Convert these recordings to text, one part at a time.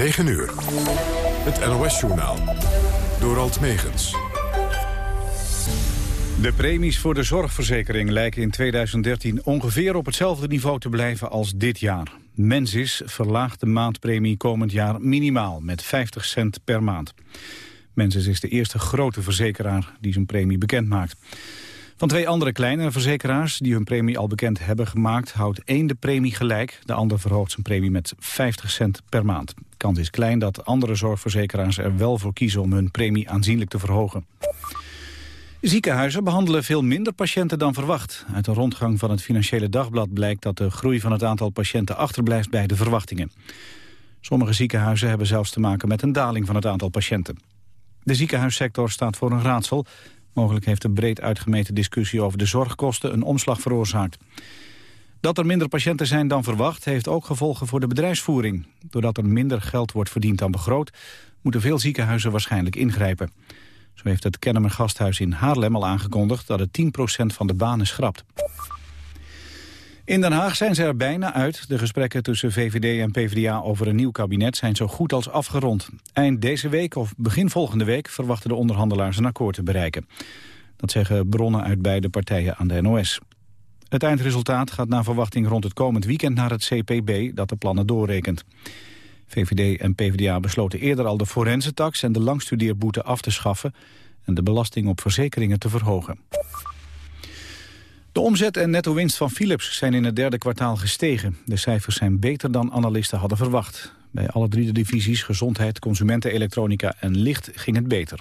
9 uur. Het NOS-journaal. Door Alt Megens. De premies voor de zorgverzekering lijken in 2013 ongeveer op hetzelfde niveau te blijven als dit jaar. Mensis verlaagt de maandpremie komend jaar minimaal met 50 cent per maand. Mensis is de eerste grote verzekeraar die zijn premie bekend maakt. Van twee andere kleine verzekeraars die hun premie al bekend hebben gemaakt... houdt één de premie gelijk, de ander verhoogt zijn premie met 50 cent per maand. De kans is klein dat andere zorgverzekeraars er wel voor kiezen om hun premie aanzienlijk te verhogen. Ziekenhuizen behandelen veel minder patiënten dan verwacht. Uit een rondgang van het Financiële Dagblad blijkt dat de groei van het aantal patiënten achterblijft bij de verwachtingen. Sommige ziekenhuizen hebben zelfs te maken met een daling van het aantal patiënten. De ziekenhuissector staat voor een raadsel. Mogelijk heeft de breed uitgemeten discussie over de zorgkosten een omslag veroorzaakt. Dat er minder patiënten zijn dan verwacht heeft ook gevolgen voor de bedrijfsvoering. Doordat er minder geld wordt verdiend dan begroot, moeten veel ziekenhuizen waarschijnlijk ingrijpen. Zo heeft het Kennemer Gasthuis in Haarlem al aangekondigd dat het 10% van de banen schrapt. In Den Haag zijn ze er bijna uit. De gesprekken tussen VVD en PvdA over een nieuw kabinet zijn zo goed als afgerond. Eind deze week of begin volgende week verwachten de onderhandelaars een akkoord te bereiken. Dat zeggen bronnen uit beide partijen aan de NOS. Het eindresultaat gaat naar verwachting rond het komend weekend naar het CPB dat de plannen doorrekent. VVD en PvdA besloten eerder al de forensentax en de langstudeerboete af te schaffen en de belasting op verzekeringen te verhogen. De omzet en netto-winst van Philips zijn in het derde kwartaal gestegen. De cijfers zijn beter dan analisten hadden verwacht. Bij alle drie de divisies gezondheid, consumentenelektronica en licht ging het beter.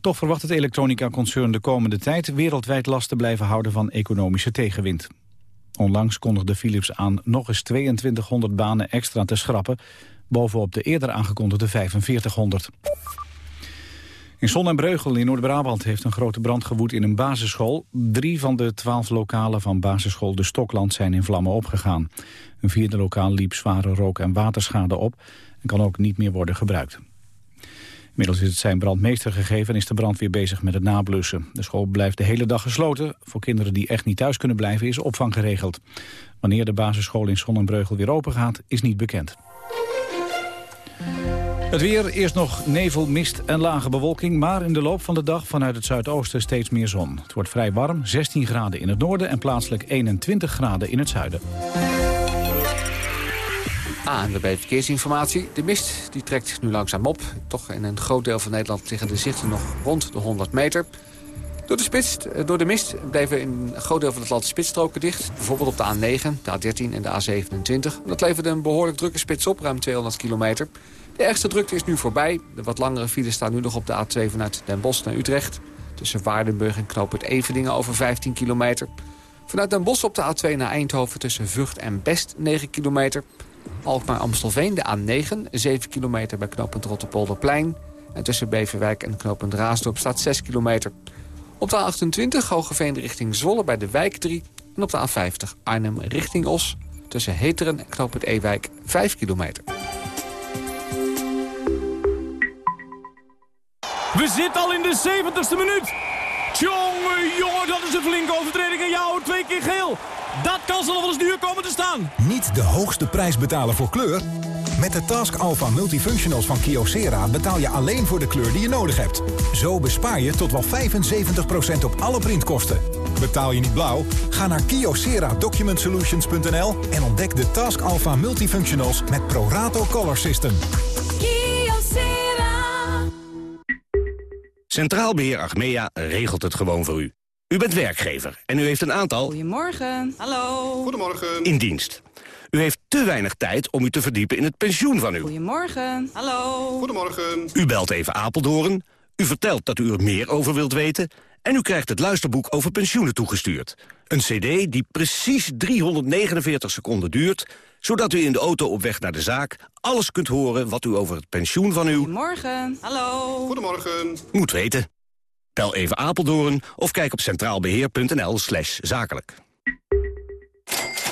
Toch verwacht het elektronica-concern de komende tijd wereldwijd last te blijven houden van economische tegenwind. Onlangs kondigde Philips aan nog eens 2200 banen extra te schrappen, bovenop de eerder aangekondigde 4500. In Zon en Breugel in Noord-Brabant heeft een grote brand gewoed in een basisschool. Drie van de twaalf lokalen van basisschool De Stokland zijn in vlammen opgegaan. Een vierde lokaal liep zware rook- en waterschade op en kan ook niet meer worden gebruikt. Inmiddels is het zijn brandmeester gegeven en is de brand weer bezig met het nablussen. De school blijft de hele dag gesloten. Voor kinderen die echt niet thuis kunnen blijven is opvang geregeld. Wanneer de basisschool in Zon en Breugel weer open gaat is niet bekend. Het weer, eerst nog nevel, mist en lage bewolking... maar in de loop van de dag vanuit het zuidoosten steeds meer zon. Het wordt vrij warm, 16 graden in het noorden... en plaatselijk 21 graden in het zuiden. ANWB Verkeersinformatie. De mist die trekt nu langzaam op. Toch in een groot deel van Nederland liggen de zichten nog rond de 100 meter. Door de, spits, eh, door de mist bleven in een groot deel van het land spitsstroken dicht. Bijvoorbeeld op de A9, de A13 en de A27. Dat leverde een behoorlijk drukke spits op, ruim 200 kilometer. De ergste drukte is nu voorbij. De wat langere files staan nu nog op de A2 vanuit Den Bosch naar Utrecht. Tussen Waardenburg en Knoopert Eveningen over 15 kilometer. Vanuit Den Bosch op de A2 naar Eindhoven tussen Vught en Best 9 kilometer. Alkmaar-Amstelveen de A9, 7 kilometer bij knooppunt Rotterpolderplein. En tussen Beverwijk en knooppunt Raasdorp staat 6 kilometer. Op de A28 Hogeveen richting Zwolle bij de Wijk 3. En op de A50 Arnhem richting Os tussen Heteren en knooppunt Ewijk 5 kilometer. We zitten al in de 70ste minuut. Tjonge, jongen, dat is een flinke overtreding. En jou, twee keer geel. Dat kan ze nog wel eens duur komen te staan. Niet de hoogste prijs betalen voor kleur? Met de Task Alpha Multifunctionals van Kyocera betaal je alleen voor de kleur die je nodig hebt. Zo bespaar je tot wel 75% op alle printkosten. Betaal je niet blauw? Ga naar kyocera-document-solutions.nl en ontdek de Task Alpha Multifunctionals met ProRato Color System. Centraal Beheer Achmea regelt het gewoon voor u. U bent werkgever en u heeft een aantal... Goedemorgen. Hallo. Goedemorgen. ...in dienst. U heeft te weinig tijd om u te verdiepen in het pensioen van u. Goedemorgen. Hallo. Goedemorgen. U belt even Apeldoorn. U vertelt dat u er meer over wilt weten. En u krijgt het luisterboek over pensioenen toegestuurd. Een cd die precies 349 seconden duurt zodat u in de auto op weg naar de zaak alles kunt horen wat u over het pensioen van uw... Goedemorgen. Hallo. Goedemorgen. Moet weten. Bel even Apeldoorn of kijk op centraalbeheer.nl slash zakelijk.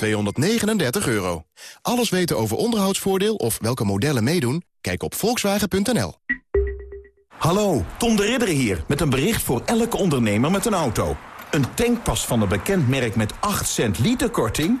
239 euro. Alles weten over onderhoudsvoordeel of welke modellen meedoen? Kijk op volkswagen.nl. Hallo, Tom de Ridder hier, met een bericht voor elke ondernemer met een auto. Een tankpas van een bekend merk met 8 cent liter korting?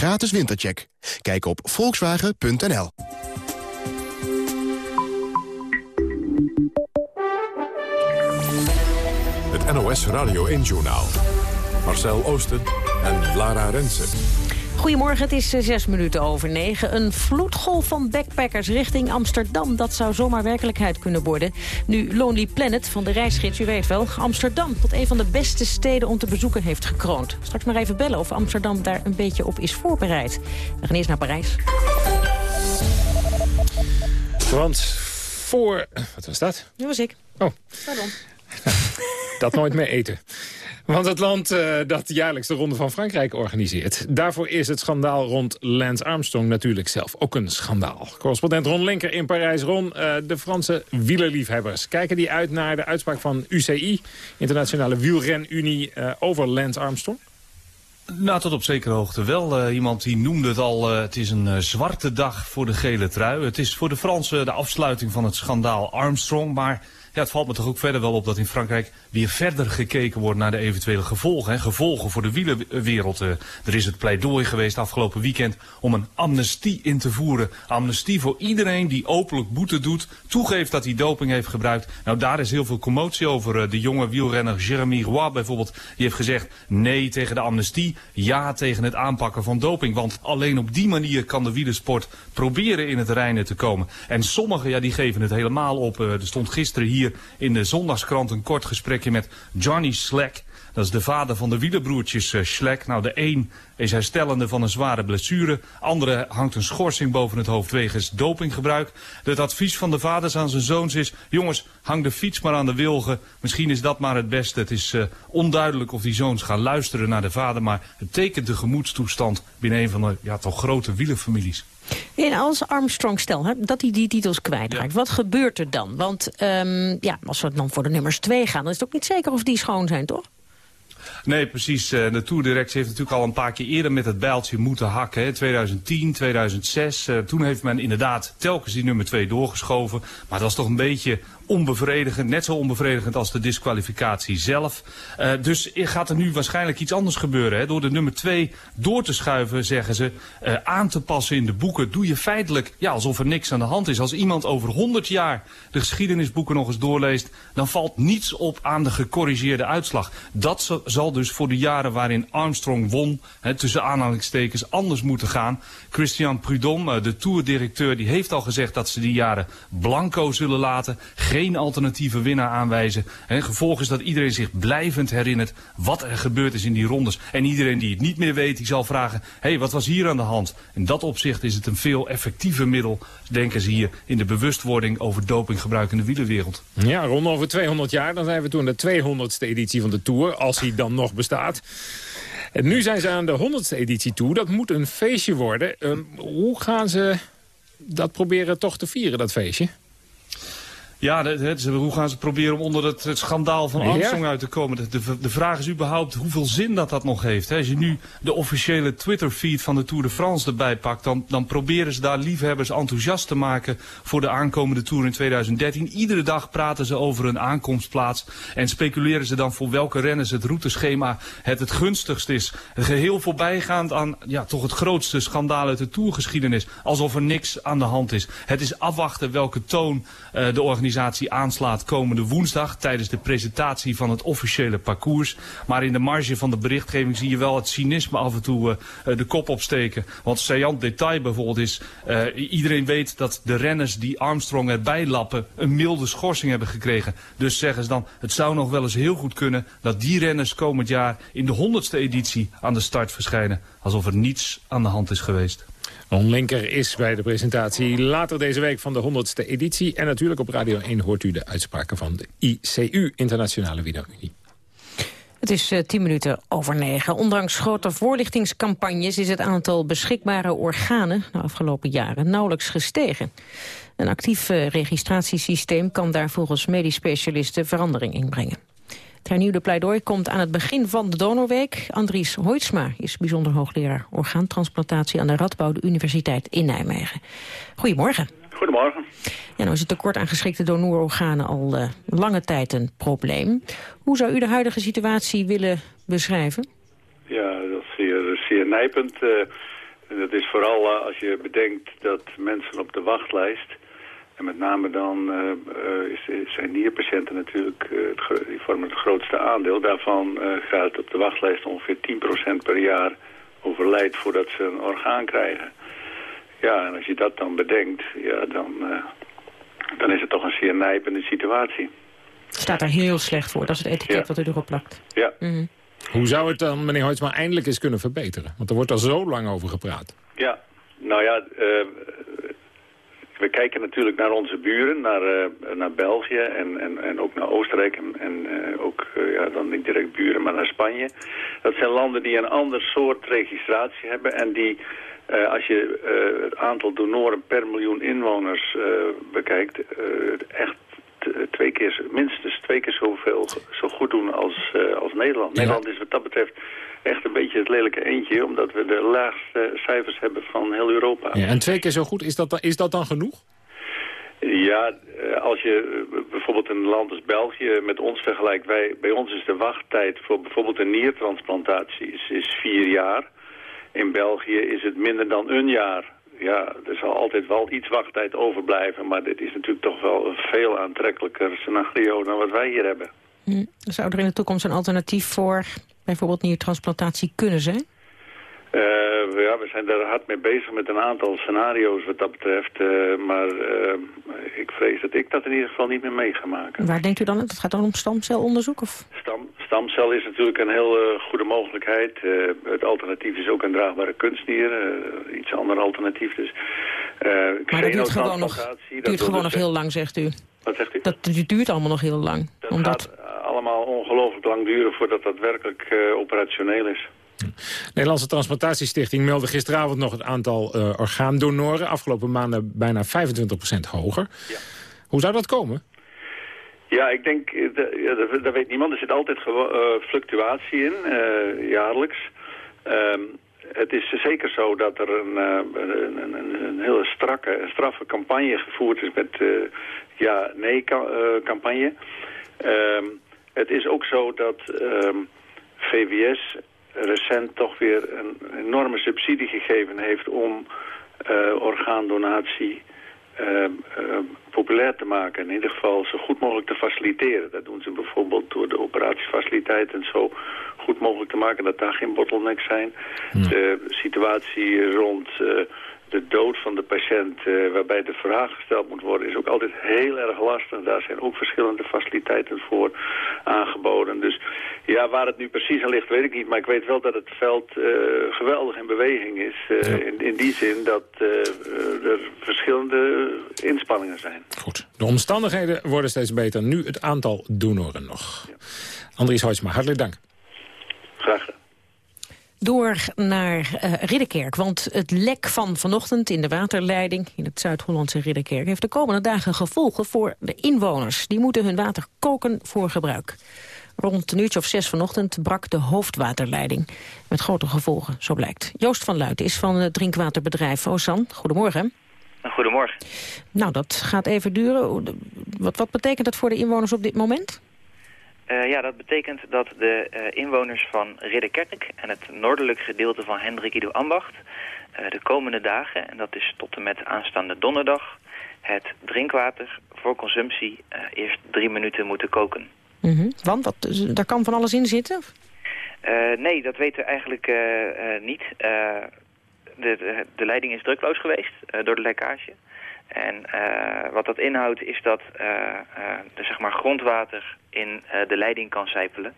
gratis wintercheck. Kijk op volkswagen.nl. Het NOS Radio 1-journaal. Marcel Oosten en Lara Rensen. Goedemorgen, het is eh, zes minuten over negen. Een vloedgolf van backpackers richting Amsterdam. Dat zou zomaar werkelijkheid kunnen worden. Nu Lonely Planet van de reisgids, u weet wel... Amsterdam tot een van de beste steden om te bezoeken heeft gekroond. Straks maar even bellen of Amsterdam daar een beetje op is voorbereid. We gaan eerst naar Parijs. Want voor... Wat was dat? Dat was ik. Oh. Pardon. Dat nooit meer eten. Want het land uh, dat jaarlijks de Ronde van Frankrijk organiseert. Daarvoor is het schandaal rond Lance Armstrong natuurlijk zelf ook een schandaal. Correspondent Ron Linker in Parijs. Ron, uh, de Franse wielerliefhebbers. Kijken die uit naar de uitspraak van UCI, Internationale Wielrenunie, uh, over Lance Armstrong? Nou, tot op zekere hoogte wel. Iemand die noemde het al, het is een zwarte dag voor de gele trui. Het is voor de Fransen de afsluiting van het schandaal Armstrong, maar... Ja, het valt me toch ook verder wel op dat in Frankrijk weer verder gekeken wordt naar de eventuele gevolgen. Gevolgen voor de wielerwereld. Uh, er is het pleidooi geweest afgelopen weekend om een amnestie in te voeren. Amnestie voor iedereen die openlijk boete doet, toegeeft dat hij doping heeft gebruikt. Nou, daar is heel veel commotie over. Uh, de jonge wielrenner Jeremy Roy bijvoorbeeld, die heeft gezegd nee tegen de amnestie, ja tegen het aanpakken van doping. Want alleen op die manier kan de wielersport proberen in het reinen te komen. En sommigen, ja, die geven het helemaal op. Uh, er stond gisteren hier hier in de zondagskrant een kort gesprekje met Johnny Slack. Dat is de vader van de wielerbroertjes uh, Schleck. Nou, de een is herstellende van een zware blessure. Andere hangt een schorsing boven het hoofd wegens dopinggebruik. Het advies van de vaders aan zijn zoons is... jongens, hang de fiets maar aan de wilgen. Misschien is dat maar het beste. Het is uh, onduidelijk of die zoons gaan luisteren naar de vader... maar het tekent de gemoedstoestand binnen een van de ja, toch grote wielerfamilies. En als Armstrong stel hè, dat hij die titels kwijtraakt, ja. wat gebeurt er dan? Want um, ja, als we dan voor de nummers twee gaan... dan is het ook niet zeker of die schoon zijn, toch? Nee, precies. De Tourdirectie heeft natuurlijk al een paar keer eerder met het bijltje moeten hakken. Hè. 2010, 2006. Uh, toen heeft men inderdaad telkens die nummer 2 doorgeschoven. Maar dat was toch een beetje onbevredigend. Net zo onbevredigend als de disqualificatie zelf. Uh, dus gaat er nu waarschijnlijk iets anders gebeuren. Hè. Door de nummer 2 door te schuiven, zeggen ze, uh, aan te passen in de boeken. Doe je feitelijk ja, alsof er niks aan de hand is. Als iemand over 100 jaar de geschiedenisboeken nog eens doorleest... dan valt niets op aan de gecorrigeerde uitslag. Dat zal dus voor de jaren waarin Armstrong won... Hè, tussen aanhalingstekens anders moeten gaan. Christian Prudhomme, de tourdirecteur, die heeft al gezegd... dat ze die jaren blanco zullen laten... geen alternatieve winnaar aanwijzen. En gevolg is dat iedereen zich blijvend herinnert wat er gebeurd is in die rondes. En iedereen die het niet meer weet, die zal vragen, hé, hey, wat was hier aan de hand? In dat opzicht is het een veel effectiever middel, denken ze hier, in de bewustwording over dopinggebruik in de wielerwereld. Ja, rond over 200 jaar, dan zijn we toen de 200ste editie van de Tour, als die dan nog bestaat. En nu zijn ze aan de 100ste editie toe. Dat moet een feestje worden. Uh, hoe gaan ze dat proberen toch te vieren, dat feestje? Ja, de, de, hoe gaan ze proberen om onder het, het schandaal van Armstrong uit te komen? De, vraag is überhaupt hoeveel zin dat dat nog heeft. Hè? Als je nu de officiële Twitter-feed van de Tour de France erbij pakt... Dan, dan proberen ze daar liefhebbers enthousiast te maken voor de aankomende Tour in 2013. Iedere dag praten ze over een aankomstplaats... en speculeren ze dan voor welke renners het routeschema het het gunstigst is. Geheel voorbijgaand aan ja, toch het grootste schandaal uit de Tourgeschiedenis. Alsof er niks aan de hand is. Het is afwachten welke toon uh, de organisatie organisatie aanslaat komende woensdag tijdens de presentatie van het officiële parcours. Maar in de marge van de berichtgeving zie je wel het cynisme af en toe uh, de kop opsteken. Want saillant detail bijvoorbeeld is, uh, iedereen weet dat de renners die Armstrong erbij lappen een milde schorsing hebben gekregen. Dus zeggen ze dan, het zou nog wel eens heel goed kunnen dat die renners komend jaar in de honderdste editie aan de start verschijnen. Alsof er niets aan de hand is geweest. On Linker is bij de presentatie later deze week van de 100ste editie. En natuurlijk op Radio 1 hoort u de uitspraken van de ICU, Internationale Wielerunie. Het is uh, tien minuten over negen. Ondanks grote voorlichtingscampagnes is het aantal beschikbare organen de afgelopen jaren nauwelijks gestegen. Een actief uh, registratiesysteem kan daar volgens medisch specialisten verandering in brengen. Het hernieuwde pleidooi komt aan het begin van de donorweek. Andries Hoitsma is bijzonder hoogleraar orgaantransplantatie... aan de Radboud Universiteit in Nijmegen. Goedemorgen. Goedemorgen. Ja, nou is het tekort aan geschikte donororganen al uh, lange tijd een probleem. Hoe zou u de huidige situatie willen beschrijven? Ja, dat is zeer, zeer nijpend. Uh, dat is vooral uh, als je bedenkt dat mensen op de wachtlijst en met name dan uh, is, zijn nierpatiënten natuurlijk, uh, die vormen het grootste aandeel. Daarvan uh, gaat op de wachtlijst ongeveer 10% per jaar overlijdt voordat ze een orgaan krijgen. Ja, en als je dat dan bedenkt, ja, dan, dan is het toch een zeer nijpende situatie. Het staat er heel slecht voor, dat is het etiket Ja. wat u erop plakt. Ja. Mhm. Hoe zou het dan, meneer Hoitsma, eindelijk eens kunnen verbeteren? Want er wordt al zo lang over gepraat. Ja, nou ja, eh, we kijken natuurlijk naar onze buren, naar, eh, naar België en, en, en ook naar Oostenrijk en, en eh, ook, eh, ja, dan niet direct buren, maar naar Spanje. Dat zijn landen die een ander soort registratie hebben en die, als je het aantal donoren per miljoen inwoners bekijkt, echt twee keer, minstens twee keer zoveel, zo goed doen als, eh, als Nederland. Ja. Nederland is wat dat betreft echt een beetje het lelijke eentje, omdat we de laagste cijfers hebben van heel Europa. Ja, en twee keer zo goed, is dat, dan- is dat dan genoeg? Ja, eh, als je eh, bijvoorbeeld een land als België met ons vergelijkt, wij, bij ons is de wachttijd voor bijvoorbeeld een niertransplantatie is, is vier jaar. In België is het minder dan een jaar. Ja, er zal altijd wel iets wachttijd overblijven, maar dit is natuurlijk toch wel een veel aantrekkelijker scenario dan wat wij hier hebben. Hm. Zou er in de toekomst een alternatief voor bijvoorbeeld niertransplantatie kunnen zijn? Eh, ja, we zijn daar hard mee bezig met een aantal scenario's wat dat betreft. eh, maar eh, ik vrees dat ik dat in ieder geval niet meer mee ga maken. Waar denkt u dan? Het gaat dan om stamcelonderzoek? Of? Stam, stamcel is natuurlijk een heel goede mogelijkheid. Het alternatief is ook een draagbare kunstnier. eh, iets ander alternatief. Dus, Maar dat duurt gewoon nog, dat duurt gewoon dus nog heel lang, zegt u. Wat zegt u? Dat duurt allemaal nog heel lang. Dat Omdat... gaat allemaal ongelooflijk lang duren voordat dat werkelijk operationeel is. Nederlandse Transplantatiestichting meldde gisteravond nog het aantal eh, orgaandonoren. Afgelopen maanden bijna 25% hoger. Hoe zou dat komen? Ja, ik denk, eh, dat, weet niemand. Er zit altijd eh, fluctuatie in, jaarlijks. Ehm, het is zeker zo dat er een, een, een, een- hele strakke, een straffe campagne gevoerd is met ja-nee-campagne. Ehm, het is ook zo dat ehm, VWS recent toch weer een enorme subsidie gegeven heeft om eh, orgaandonatie eh, eh, populair te maken. In ieder geval zo goed mogelijk te faciliteren. Dat doen ze bijvoorbeeld door de operatiefaciliteiten zo goed mogelijk te maken dat daar geen bottlenecks zijn. De situatie rond eh, de dood van de patiënt, eh, waarbij de vraag gesteld moet worden, is ook altijd heel erg lastig. Daar zijn ook verschillende faciliteiten voor aangeboden. Dus ja, waar het nu precies aan ligt, weet ik niet. Maar ik weet wel dat het veld eh, geweldig in beweging is. eh, in, in die zin dat er verschillende inspanningen zijn. Goed. De omstandigheden worden steeds beter. Nu het aantal donoren nog. Andries Hoitsma, hartelijk dank. Graag gedaan. Door naar eh, Ridderkerk, want het lek van vanochtend in de waterleiding in het Zuid-Hollandse Ridderkerk heeft de komende dagen gevolgen voor de inwoners. Die moeten hun water koken voor gebruik. Rond een uurtje of zes vanochtend brak de hoofdwaterleiding. Met grote gevolgen, zo blijkt. Joost van Luiten is van het drinkwaterbedrijf Osan. Goedemorgen. Goedemorgen. Nou, dat gaat even duren. Wat, wat betekent dat voor de inwoners op dit moment? Eh, ja, dat betekent dat de eh, inwoners van Ridderkerk en het noordelijk gedeelte van Hendrik Ido Ambacht eh, de komende dagen, en dat is tot en met aanstaande donderdag, het drinkwater voor consumptie eerst drie minuten moeten koken. Mhm. Want dat, daar kan van alles in zitten? nee, dat weten we eigenlijk niet. De, de, de leiding is drukloos geweest door de lekkage. En wat dat inhoudt is dat de, zeg maar grondwater in eh, de leiding kan sijpelen.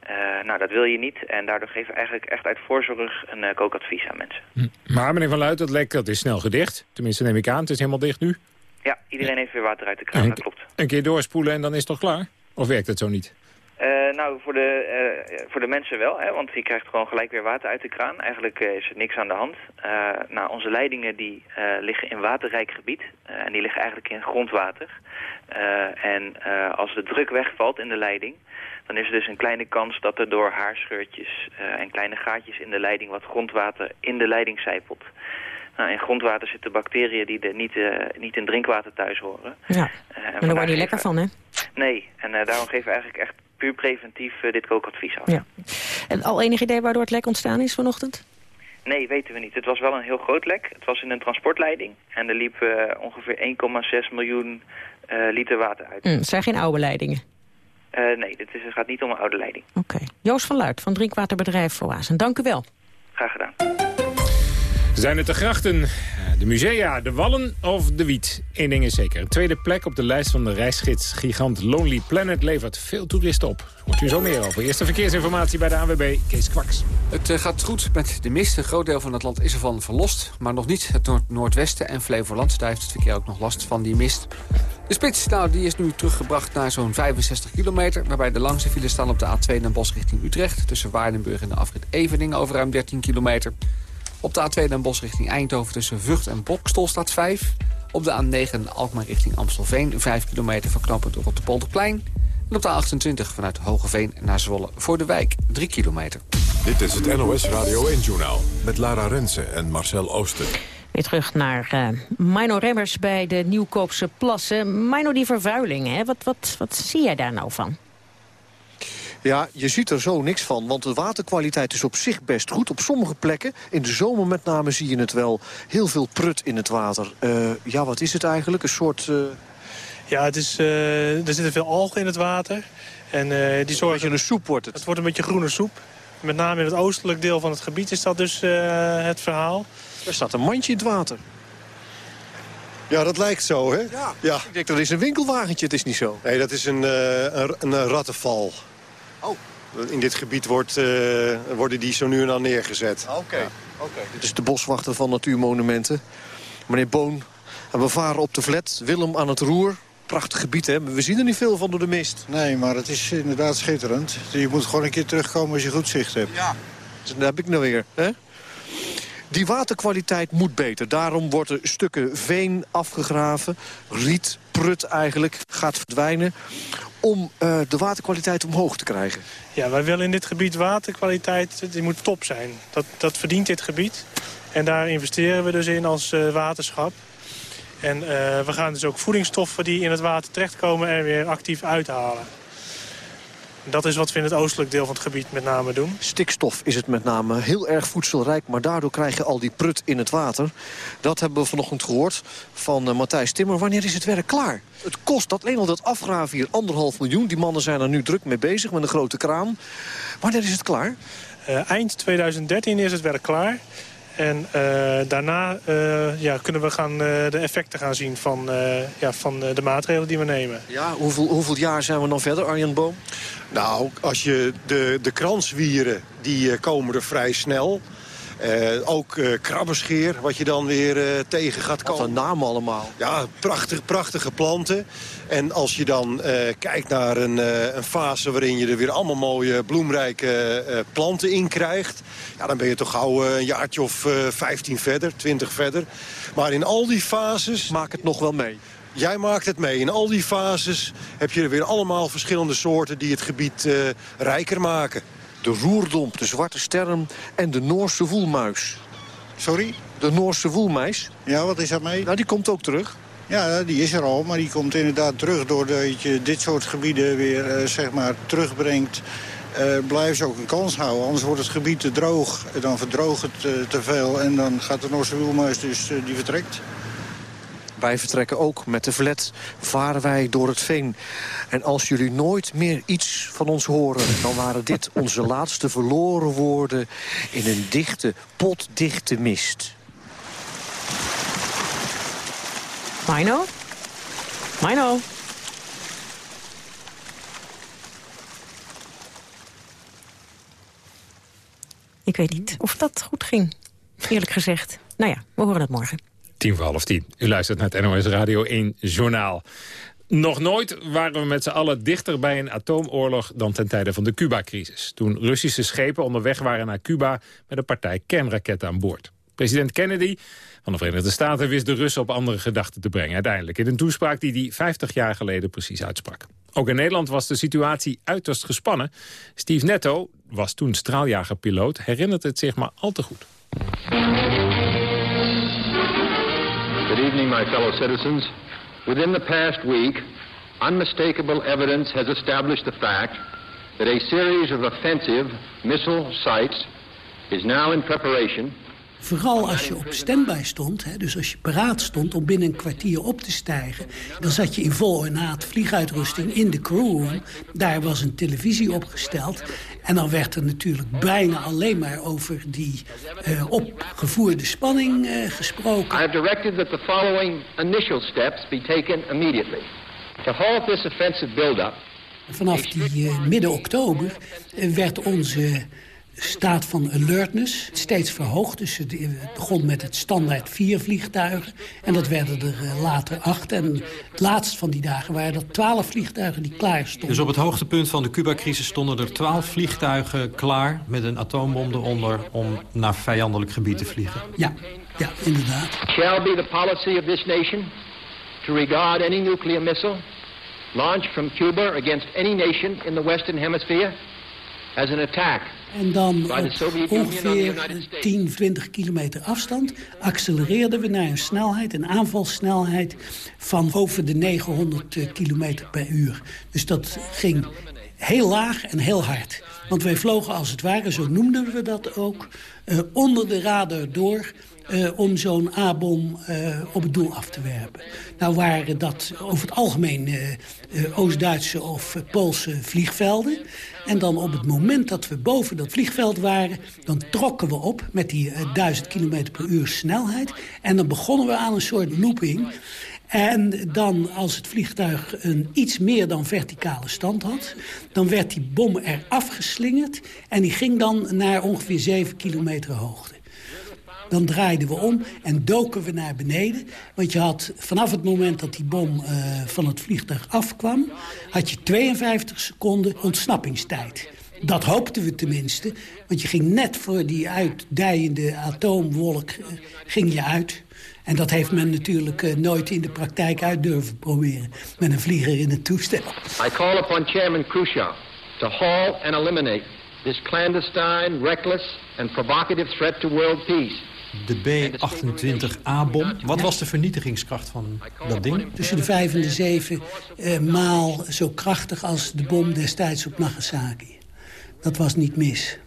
Eh, nou, dat wil je niet. En daardoor geven we eigenlijk echt uit voorzorg een eh, kookadvies aan mensen. Maar meneer Van Luit, dat lek dat is snel gedicht. Tenminste neem ik aan, het is helemaal dicht nu. Ja, iedereen heeft weer water uit de kraan, dat klopt. Een keer doorspoelen en dan is het toch klaar? Of werkt het zo niet? Eh, nou, voor de, eh, voor de mensen wel, hè, want die krijgt gewoon gelijk weer water uit de kraan. Eigenlijk eh, is er niks aan de hand. Nou, onze leidingen die liggen in waterrijk gebied en die liggen eigenlijk in grondwater. En als de druk wegvalt in de leiding, dan is er dus een kleine kans dat er door haarscheurtjes en kleine gaatjes in de leiding wat grondwater in de leiding zijpelt. Nou, in grondwater zitten bacteriën die er niet, niet in drinkwater thuis horen. Ja, en maar daar vandaar word je lekker van, hè? Nee, en daarom geven we eigenlijk echt puur preventief eh, dit kookadvies af. Ja. En al enig idee waardoor het lek ontstaan is vanochtend? Nee, weten we niet. Het was wel een heel groot lek. Het was in een transportleiding. En er liep eh, ongeveer 1,6 miljoen eh, liter water uit. Hm, het zijn geen oude leidingen. Nee, dit is, het gaat niet om een oude leiding. Oké. Joost van Luit van drinkwaterbedrijf Voorwaas. En dank u wel. Graag gedaan. Zijn het de grachten, de musea, de wallen of de wiet? Eén ding is zeker. Een tweede plek op de lijst van de reisgids gigant Lonely Planet levert veel toeristen op. Hoort u zo meer over. Eerste verkeersinformatie bij de ANWB, Kees Kwaks. Het eh, gaat goed met de mist. Een groot deel van het land is ervan verlost. Maar nog niet het noord noordwesten en Flevoland. Daar heeft het verkeer ook nog last van die mist. De spits nou, die is nu teruggebracht naar zo'n 65 kilometer. Waarbij de langste files staan op de A2 naar Bosch richting Utrecht. Tussen Waardenburg en de afrit Evening over ruim 13 kilometer. Op de A2 naar Bosch richting Eindhoven tussen Vught en Bokstel staat 5. Op de A9 Alkmaar richting Amstelveen 5 kilometer van knooppunt op de Polderplein. En op de A28 vanuit Hogeveen naar Zwolle voor de wijk 3 kilometer. Dit is het NOS Radio 1-journaal met Lara Rensen en Marcel Oosten. Weer terug naar eh Mino Remmers bij de Nieuwkoopse plassen. Mino, die vervuiling, hè? Wat, wat, wat zie jij daar nou van? Ja, je ziet er zo niks van, want de waterkwaliteit is op zich best goed. Op sommige plekken, in de zomer met name, zie je het wel. Heel veel prut in het water. Eh, ja, wat is het eigenlijk? Een soort... eh, Ja, het is, eh, er zitten veel algen in het water. En, eh die zorgen... Een een soep wordt het. Het wordt een beetje groene soep. Met name in het oostelijk deel van het gebied is dat dus eh, het verhaal. Er staat een mandje in het water. Ja, dat lijkt zo, hè? Ja. Ik denk, dat is een winkelwagentje, het is niet zo. Nee, dat is een, eh, een, een rattenval. Oh. In dit gebied wordt, eh, worden die zo nu en dan neergezet. Oké. Oké. Dit is de boswachter van Natuurmonumenten. Meneer Boon, en we varen op de vlet. Willem aan het roer. Prachtig gebied, hè? Maar we zien er niet veel van door de mist. Nee, maar het is inderdaad schitterend. Je moet gewoon een keer terugkomen als je goed zicht hebt. Ja. Dus daar heb ik nou weer, hè? Die waterkwaliteit moet beter. Daarom worden stukken veen afgegraven. Riet, prut eigenlijk, gaat verdwijnen. Om eh, de waterkwaliteit omhoog te krijgen. Ja, wij willen in dit gebied waterkwaliteit, die moet top zijn. Dat, dat verdient dit gebied. En daar investeren we dus in als eh, waterschap. En eh, we gaan dus ook voedingsstoffen die in het water terechtkomen er weer actief uithalen. Dat is wat we in het oostelijk deel van het gebied met name doen. Stikstof is het met name heel erg voedselrijk... maar daardoor krijg je al die prut in het water. Dat hebben we vanochtend gehoord van eh, Matthijs Timmer. Wanneer is het werk klaar? Het kost alleen al dat afgraven hier anderhalf miljoen. Die mannen zijn er nu druk mee bezig met een grote kraan. Wanneer is het klaar? Eh, eind 2013 is het werk klaar. En eh, daarna eh, ja, kunnen we gaan, eh, de effecten gaan zien van, eh, ja, van eh, de maatregelen die we nemen. Ja, hoeveel, hoeveel jaar zijn we dan verder, Arjen Boom? Nou, als je de, de kranswieren, die eh, komen er vrij snel. Eh, ook eh krabbenscheer, wat je dan weer eh, tegen gaat komen. Wat een naam allemaal. Ja, prachtig, prachtige planten. En als je dan kijkt naar een, een fase waarin je er weer allemaal mooie bloemrijke planten in krijgt... Ja, dan ben je toch gauw een jaartje of eh 15 verder, 20 verder. Maar in al die fases... Maak het nog wel mee. Jij maakt het mee. In al die fases heb je er weer allemaal verschillende soorten... die het gebied rijker maken. De roerdomp, de zwarte sterren en de Noorse woelmuis. Sorry? De Noorse woelmuis. Ja, wat is dat mee? Nou, die komt ook terug. Ja, die is er al, maar die komt inderdaad terug... doordat je dit soort gebieden weer eh, zeg maar terugbrengt. Eh blijven ze ook een kans houden, anders wordt het gebied te droog. Dan verdroogt het eh, te veel en dan gaat de Noorse wielmuis dus, die vertrekt. Wij vertrekken ook met de vlet, varen wij door het veen. En als jullie nooit meer iets van ons horen... dan waren dit onze laatste verloren woorden... in een dichte, potdichte mist. Mino? Mino? Ik weet niet of dat goed ging, eerlijk gezegd. Nou ja, we horen het morgen. Tien voor half tien. U luistert naar het NOS Radio 1 Journaal. Nog nooit waren we met z'n allen dichter bij een atoomoorlog dan ten tijde van de Cuba-crisis. Toen Russische schepen onderweg waren naar Cuba met een partij kernraketten aan boord. President Kennedy van de Verenigde Staten wist de Russen op andere gedachten te brengen. Uiteindelijk in een toespraak die hij 50 jaar geleden precies uitsprak. Ook in Nederland was de situatie uiterst gespannen. Steve Netto was toen straaljagerpiloot, herinnert het zich maar al te goed. Good evening, my fellow citizens. Within the past week, unmistakable evidence has established the fact that a series of offensive missile sites is now in preparation Vooral als je op standby stond, hè, dus als je paraat stond om binnen een kwartier op te stijgen... dan zat je in vol ornaat vlieguitrusting in de crewroom. Daar was een televisie opgesteld. En dan werd er natuurlijk bijna alleen maar over die uh, opgevoerde spanning uh, gesproken. I have directed that the following initial steps be taken immediately. To halt this offensive build-up... Vanaf die uh, midden oktober werd onze staat van alertness steeds verhoogd. Dus het begon met het standaard vier vliegtuigen. En dat werden er eh, later acht. En het laatste van die dagen waren er twaalf vliegtuigen die klaar stonden. Dus op het hoogtepunt van de Cuba-crisis stonden er twaalf vliegtuigen klaar... met een atoombom eronder om naar vijandelijk gebied te vliegen? Ja, ja inderdaad. Shall be the policy of this nation to regard any nuclear missile launched from Cuba against any nation in the Western Hemisphere as an attack en dan op ongeveer 10, 20 kilometer afstand accelereerden we naar een snelheid, een aanvalssnelheid van over de 900 eh, kilometer per uur. Dus dat ging heel laag en heel hard. Want wij vlogen als het ware, zo noemden we dat ook, uh, onder de radar door... Uh, om zo'n A-bom uh, op het doel af te werpen. Nou waren dat over het algemeen Oost-Duitse of Poolse vliegvelden. En dan op het moment dat we boven dat vliegveld waren... dan trokken we op met die 1000 km per uur snelheid. En dan begonnen we aan een soort looping. En dan, als het vliegtuig een iets meer dan verticale stand had... dan werd die bom er afgeslingerd en die ging dan naar ongeveer 7 kilometer hoogte. Dan draaiden we om en doken we naar beneden. Want je had vanaf het moment dat die bom uh, van het vliegtuig afkwam... had je 52 seconden ontsnappingstijd. Dat hoopten we tenminste, want je ging net voor die uitdijende atoomwolk uh, ging je uit... En dat heeft men natuurlijk uh, nooit in de praktijk uit durven proberen. Met een vlieger in het toestel. I call upon Chairman Khrushchev to halt and eliminate this clandestine, reckless and provocative threat to world peace. De B-28A-bom. Wat was de vernietigingskracht van dat ding? Tussen de vijf en de zeven uh, maal zo krachtig als de bom destijds op Nagasaki. Dat was niet mis.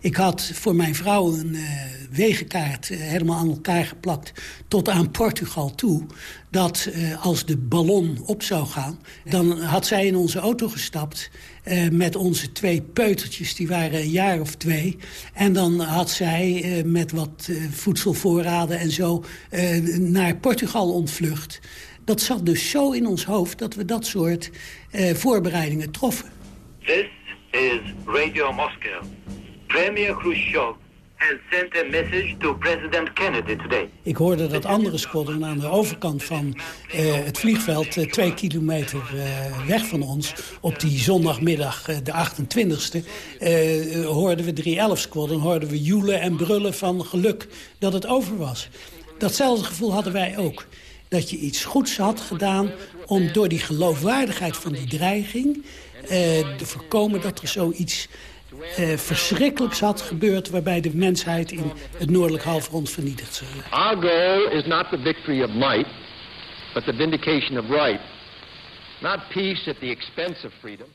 Ik had voor mijn vrouw een uh, wegenkaart uh, helemaal aan elkaar geplakt... tot aan Portugal toe, dat uh, als de ballon op zou gaan... dan had zij in onze auto gestapt met onze twee peutertjes. Die waren een jaar of twee. En dan had zij met wat voedselvoorraden en zo naar Portugal ontvlucht. Dat zat dus zo in ons hoofd dat we dat soort voorbereidingen troffen. This is Radio Moscow. Premier Khrushchev has sent a message to President Kennedy today. Ik hoorde dat andere squadron aan de overkant van uh, het vliegveld... Uh, twee kilometer uh, weg van ons, op die zondagmiddag de 28e... hoorden we 311 squadron, hoorden we joelen en brullen van geluk dat het over was. Datzelfde gevoel hadden wij ook. Dat je iets goeds had gedaan om door die geloofwaardigheid van die dreiging... te voorkomen dat er zoiets uh, verschrikkelijks had gebeurd... waarbij de mensheid in het noordelijk halfrond vernietigd zou zijn. Our goal is not the victory of might, but the vindication of right. Not peace at the expense of freedom.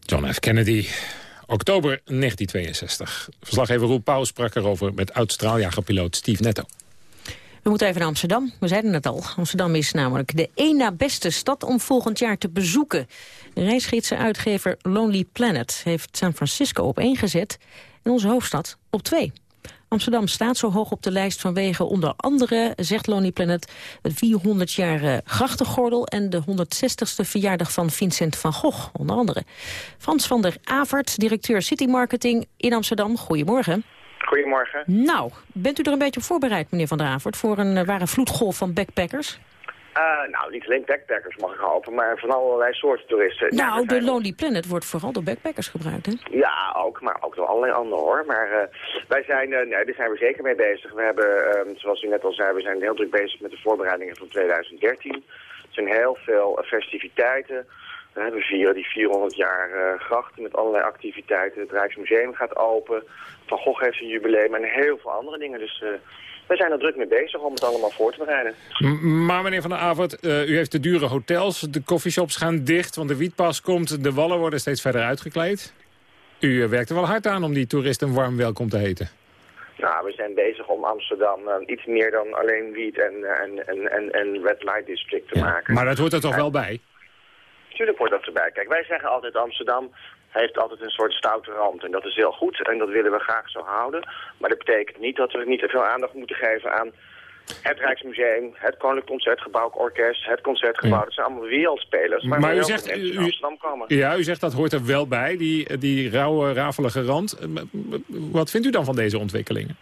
John F. Kennedy, oktober 1962. Verslaggever Roel Pauw sprak erover met oud-straaljagerpiloot Steve Netto. We moeten even naar Amsterdam. We zeiden het al. Amsterdam is namelijk de één na beste stad om volgend jaar te bezoeken. Reisgidsenuitgever Lonely Planet heeft San Francisco op één gezet... en onze hoofdstad op twee. Amsterdam staat zo hoog op de lijst vanwege onder andere, zegt Lonely Planet, het 400 jaar grachtengordel en de 160ste verjaardag van Vincent van Gogh, onder andere. Frans van der Avert, directeur City Marketing in Amsterdam. Goedemorgen. Goedemorgen. Nou, bent u er een beetje op voorbereid, meneer Van der Avert, voor een uh, ware vloedgolf van backpackers? Uh, nou, niet alleen backpackers mag ik hopen, maar van allerlei soorten toeristen. Nou, de Lonely Planet wordt vooral door backpackers gebruikt, hè? Ja, ook, maar ook door allerlei anderen, hoor. Maar uh, wij zijn, uh, nee, daar zijn we zeker mee bezig. We hebben, ehm, zoals u net al zei, we zijn heel druk bezig met de voorbereidingen van 2013. Er zijn heel veel festiviteiten. We vieren die 400 jaar grachten met allerlei activiteiten. Het Rijksmuseum gaat open. Van Gogh heeft een jubileum en heel veel andere dingen. Dus we zijn er druk mee bezig om het allemaal voor te bereiden. maar meneer Van der Avert, uh, u heeft de dure hotels, de coffeeshops gaan dicht, want de wietpas komt, de wallen worden steeds verder uitgekleed. U werkt er wel hard aan om die toeristen een warm welkom te heten. Nou, we zijn bezig om Amsterdam uh, iets meer dan alleen wiet en, en, en, en, en red light district te ja, maken. Maar dat hoort er toch wel bij? Tuurlijk hoort dat erbij. Kijk, wij zeggen altijd Amsterdam heeft altijd een soort stoute rand. En dat is heel goed en dat willen we graag zo houden. Maar dat betekent niet dat we niet te veel aandacht moeten geven aan het Rijksmuseum, het Koninklijk Concertgebouw Orkest, het Concertgebouw. Ja. Dat zijn allemaal wereldspelers. Maar, maar u zegt, u, Amsterdam komen. Ja, u zegt dat hoort er wel bij, die, die rauwe, rafelige rand. Wat vindt u dan van deze ontwikkelingen?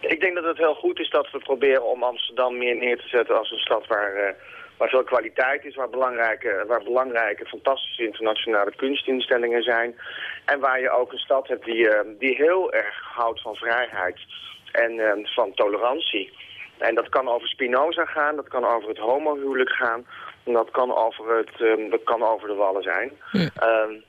Ik denk dat het heel goed is dat we proberen om Amsterdam meer neer te zetten als een stad waar... Uh, waar veel kwaliteit is, waar belangrijke, waar belangrijke fantastische internationale kunstinstellingen zijn. En waar je ook een stad hebt die, uh, die heel erg houdt van vrijheid en uh, van tolerantie. En dat kan over Spinoza gaan, dat kan over het homohuwelijk gaan, en dat kan over, het, um, dat kan over de wallen zijn. Ja. Um,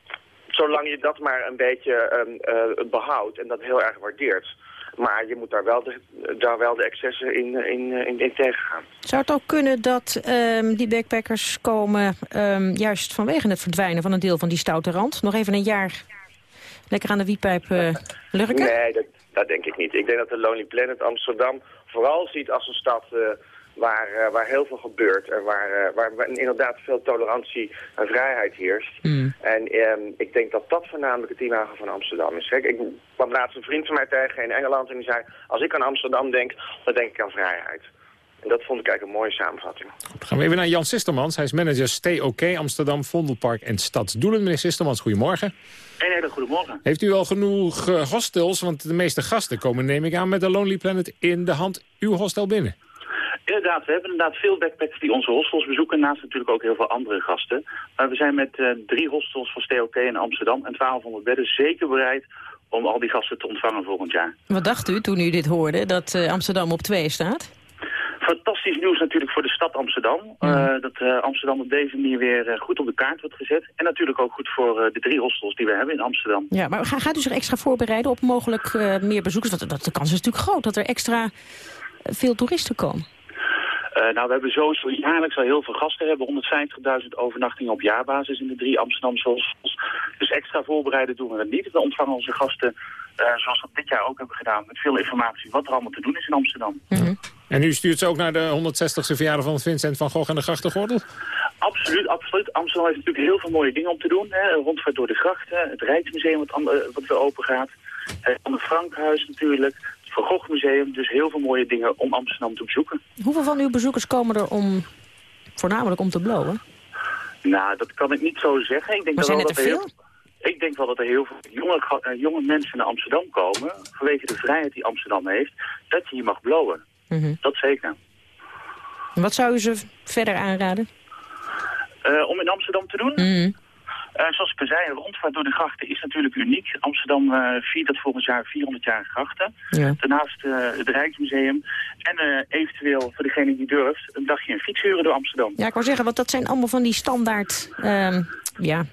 zolang je dat maar een beetje um, uh, behoudt en dat heel erg waardeert. Maar je moet daar wel de, daar wel de excessen in, in, in, in tegengaan. Zou het ook kunnen dat um, die backpackers komen um, juist vanwege het verdwijnen van een deel van die stoute rand? Nog even een jaar lekker aan de wietpijp uh, lurken? Nee, dat, dat denk ik niet. Ik denk dat de Lonely Planet Amsterdam vooral ziet als een stad... Uh, waar, uh, waar heel veel gebeurt en waar, uh, waar inderdaad veel tolerantie en vrijheid heerst. Mm. En um, ik denk dat dat voornamelijk het imago van Amsterdam is. Kijk, ik kwam laatst een vriend van mij tegen in Engeland en die zei... als ik aan Amsterdam denk, dan denk ik aan vrijheid. En dat vond ik eigenlijk een mooie samenvatting. Dan gaan we even naar Jan Sistermans. Hij is manager Stay OK Amsterdam, Vondelpark en Stadsdoelen. Meneer Sistermans, goedemorgen. Een hele goedemorgen. Heeft u al genoeg uh, hostels? Want de meeste gasten komen, neem ik aan, met de Lonely Planet in de hand uw hostel binnen. Inderdaad, we hebben inderdaad veel backpackers die onze hostels bezoeken. Naast natuurlijk ook heel veel andere gasten. Maar we zijn met uh, drie hostels van STOK in Amsterdam en 1200 bedden zeker bereid om al die gasten te ontvangen volgend jaar. Wat dacht u toen u dit hoorde, dat uh, Amsterdam op twee staat? Fantastisch nieuws natuurlijk voor de stad Amsterdam. Uh, dat Amsterdam op deze manier weer goed op de kaart wordt gezet. En natuurlijk ook goed voor de drie hostels die we hebben in Amsterdam. Ja, maar gaat u zich extra voorbereiden op mogelijk meer bezoekers? Want dat, de kans is natuurlijk groot dat er extra veel toeristen komen. Uh, nou, we hebben sowieso jaarlijks al heel veel gasten. We hebben 150.000 overnachtingen op jaarbasis in de drie Amsterdamse hostels. Dus extra voorbereiden doen we dat niet. We ontvangen onze gasten, uh, zoals we dat dit jaar ook hebben gedaan, met veel informatie wat er allemaal te doen is in Amsterdam. Mm -hmm. En u stuurt ze ook naar de 160ste verjaardag van Vincent van Gogh en de Grachtengordel? Absoluut, absoluut. Amsterdam heeft natuurlijk heel veel mooie dingen om te doen. Hè. Rondvaart door de grachten, het Rijksmuseum wat, wat weer open gaat. Het Anne Frankhuis natuurlijk, het Van Gogh Museum. Dus heel veel mooie dingen om Amsterdam te bezoeken. Hoeveel van uw bezoekers komen er om, voornamelijk om te blowen? Nou, dat kan ik niet zo zeggen. Ik denk maar dat zijn het er veel? Heel, ik denk wel dat er heel veel jonge, uh, jonge mensen naar Amsterdam komen... vanwege de vrijheid die Amsterdam heeft, dat je hier mag blowen. Mm -hmm. Dat zeker. Wat zou u ze verder aanraden? Uh, om in Amsterdam te doen? Mm. Uh, zoals ik al zei, rondvaart door de grachten is natuurlijk uniek. Amsterdam uh, viert dat volgend jaar 400 jaar grachten. Ja. Daarnaast uh, het Rijksmuseum. En eventueel, voor degene die durft, een dagje een fiets huren door Amsterdam. Ja, ik wou zeggen, want dat zijn allemaal van die standaard... Uh, ja,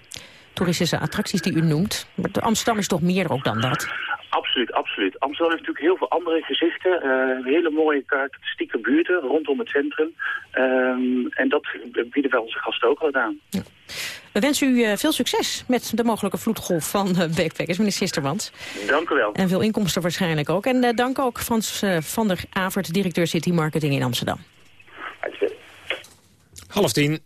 toeristische attracties die u noemt. Maar Amsterdam is toch meer ook dan dat? Absoluut, absoluut. Amsterdam heeft natuurlijk heel veel andere gezichten. Uh, hele mooie karakteristieke buurten rondom het centrum. Um, en dat bieden wij onze gasten ook al aan. Ja. We wensen u eh, veel succes met de mogelijke vloedgolf van uh, backpackers, meneer Sistermans. Dank u wel. En veel inkomsten waarschijnlijk ook. En uh, dank ook Frans van der Avert, directeur City Marketing in Amsterdam. Half tien,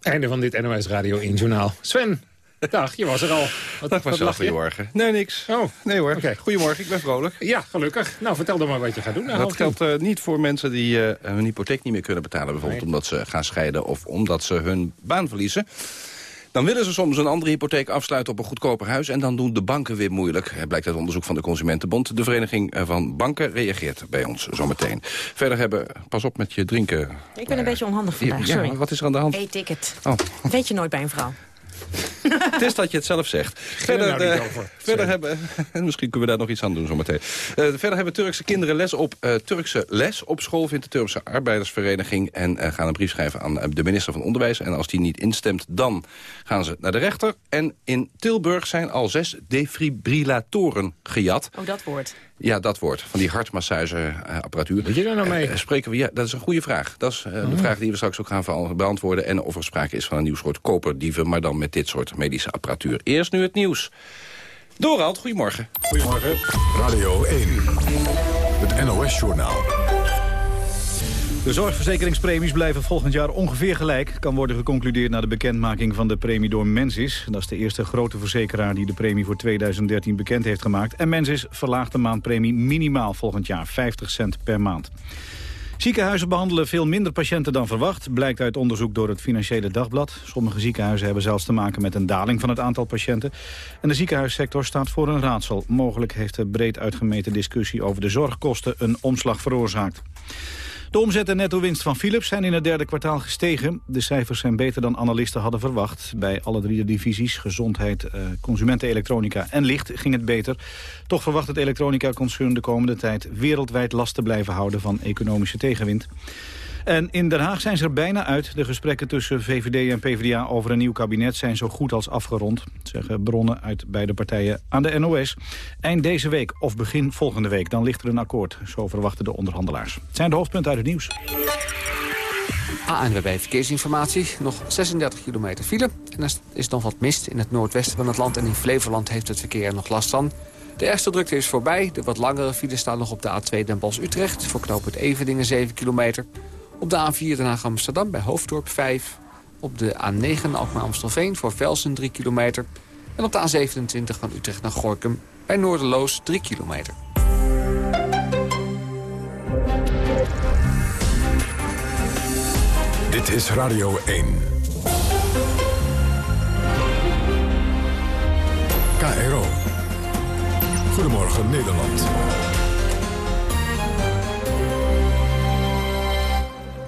einde van dit NOS Radio 1 Journaal. Sven, Dag, je was er al. Wat, Dag Marcel, goedemorgen. Nee, niks. Oh. Nee hoor. Okay. Goedemorgen, ik ben vrolijk. Ja, gelukkig. Nou, vertel dan maar wat je gaat doen. Dat geldt uh, niet voor mensen die uh, hun hypotheek niet meer kunnen betalen. Bijvoorbeeld nee. omdat ze gaan scheiden of omdat ze hun baan verliezen. Dan willen ze soms een andere hypotheek afsluiten op een goedkoper huis... en dan doen de banken weer moeilijk. Het blijkt uit onderzoek van de Consumentenbond. De Vereniging van Banken reageert bij ons zometeen. Verder hebben... Pas op met je drinken. Ik ben een uh, beetje onhandig vandaag, sorry. Ja, wat is er aan de hand? E-ticket. Oh. Weet je nooit bij een vrouw. Het is dat je het zelf zegt. Verder, nou uh, verder hebben, en misschien kunnen we daar nog iets aan doen zometeen. Uh, verder hebben Turkse kinderen les op uh, Turkse les op school, vindt de Turkse arbeidersvereniging. En gaan een brief schrijven aan de minister van Onderwijs. En als die niet instemt, dan gaan ze naar de rechter. En in Tilburg zijn al zes defibrillatoren gejat. Oh, dat woord. Ja, dat woord. Van die hartmassageapparatuur. Wat je daar nou mee? Uh, spreken we, ja, dat is een goede vraag. Dat is uh, oh. de vraag die we straks ook gaan beantwoorden. En of er sprake is van een nieuw soort koperdieven... maar dan met dit soort medische apparatuur. Eerst nu het nieuws. Dorald, goedemorgen. Goedemorgen. Radio 1. Het NOS-journaal. De zorgverzekeringspremies blijven volgend jaar ongeveer gelijk. Kan worden geconcludeerd na de bekendmaking van de premie door Mensis. Dat is de eerste grote verzekeraar die de premie voor 2013 bekend heeft gemaakt. En Mensis verlaagt de maandpremie minimaal volgend jaar, 50 cent per maand. Ziekenhuizen behandelen veel minder patiënten dan verwacht... blijkt uit onderzoek door het Financiële Dagblad. Sommige ziekenhuizen hebben zelfs te maken met een daling van het aantal patiënten. En de ziekenhuissector staat voor een raadsel. Mogelijk heeft de breed uitgemeten discussie over de zorgkosten... een omslag veroorzaakt. De omzet en netto-winst van Philips zijn in het derde kwartaal gestegen. De cijfers zijn beter dan analisten hadden verwacht. Bij alle drie de divisies, gezondheid, uh, consumentenelektronica en licht, ging het beter. Toch verwacht het elektronica-concern de komende tijd wereldwijd last te blijven houden van economische tegenwind. En in Den Haag zijn ze er bijna uit. De gesprekken tussen VVD en PvdA over een nieuw kabinet zijn zo goed als afgerond. Zeggen bronnen uit beide partijen aan de NOS. Eind deze week of begin volgende week, dan ligt er een akkoord. Zo verwachten de onderhandelaars. Het zijn de hoofdpunten uit het nieuws. ANWB Verkeersinformatie. Nog 36 kilometer file. En er is nog wat mist in het noordwesten van het land. En in Flevoland heeft het verkeer er nog last van. De ergste drukte is voorbij. De wat langere files staan nog op de A2 Den Bosch-Utrecht. Voor knooppunt Eveningen 7 kilometer. Op de A4 Den Haag-Amsterdam bij Hoofddorp 5. Op de A9 Alkmaar-Amstelveen voor Velsen 3 kilometer. En op de A27 van Utrecht naar Gorkum bij Noorderloos 3 kilometer. Dit is Radio 1. KRO. Goedemorgen Nederland.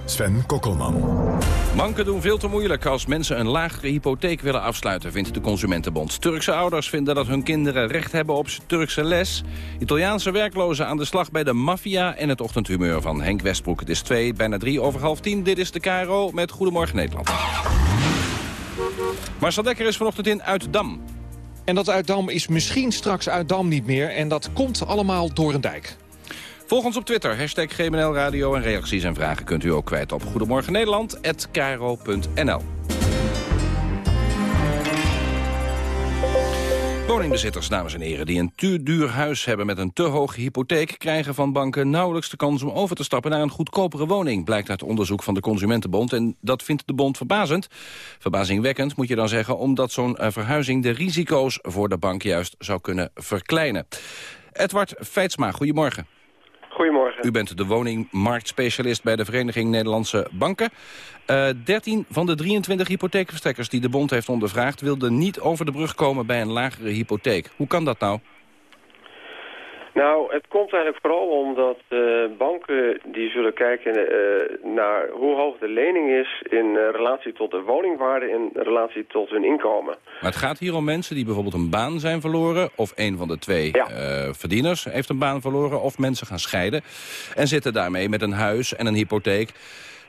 Sven Kokkelman. Banken doen veel te moeilijk als mensen een lagere hypotheek willen afsluiten, vindt de Consumentenbond. Turkse ouders vinden dat hun kinderen recht hebben op Turkse les. Italiaanse werklozen aan de slag bij de maffia en het ochtendhumeur van Henk Westbroek. Het is twee, bijna drie over half tien. Dit is de KRO met Goedemorgen Nederland. Marcel Dekker is vanochtend in Uitdam. En dat Uitdam is misschien straks Uitdam niet meer. En dat komt allemaal door een dijk. Volg ons op Twitter, hashtag GMNL Radio. En reacties en vragen kunt u ook kwijt op Goedemorgen Woningbezitters, dames en heren, die een te duur huis hebben met een te hoge hypotheek... krijgen van banken nauwelijks de kans om over te stappen naar een goedkopere woning... blijkt uit onderzoek van de Consumentenbond. En dat vindt de bond verbazend. Verbazingwekkend moet je dan zeggen, omdat zo'n uh, verhuizing... de risico's voor de bank juist zou kunnen verkleinen. Edward Feitsma, goedemorgen. Goedemorgen. U bent de woningmarktspecialist bij de Vereniging Nederlandse Banken. Uh, 13 van de 23 hypotheekverstrekkers die de bond heeft ondervraagd... wilden niet over de brug komen bij een lagere hypotheek. Hoe kan dat nou? Nou, het komt eigenlijk vooral omdat uh, banken die zullen kijken uh, naar hoe hoog de lening is in uh, relatie tot de woningwaarde in relatie tot hun inkomen. Maar het gaat hier om mensen die bijvoorbeeld een baan zijn verloren of een van de twee ja. verdieners heeft een baan verloren of mensen gaan scheiden en zitten daarmee met een huis en een hypotheek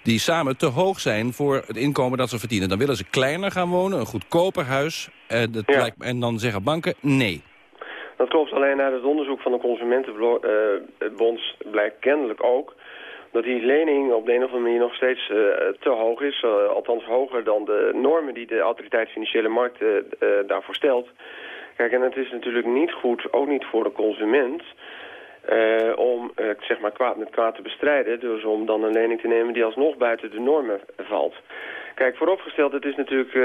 die samen te hoog zijn voor het inkomen dat ze verdienen. Dan willen ze kleiner gaan wonen, een goedkoper huis dat ja. lijkt, en dan zeggen banken nee. Dat klopt, alleen uit het onderzoek van de Consumentenbond blijkt kennelijk ook dat die lening op de een of andere manier nog steeds te hoog is. althans hoger dan de normen die de autoriteit financiële markt daarvoor stelt. Kijk, en het is natuurlijk niet goed, ook niet voor de consument... om zeg maar kwaad met kwaad te bestrijden. Dus om dan een lening te nemen die alsnog buiten de normen valt. Kijk, vooropgesteld, het is natuurlijk uh,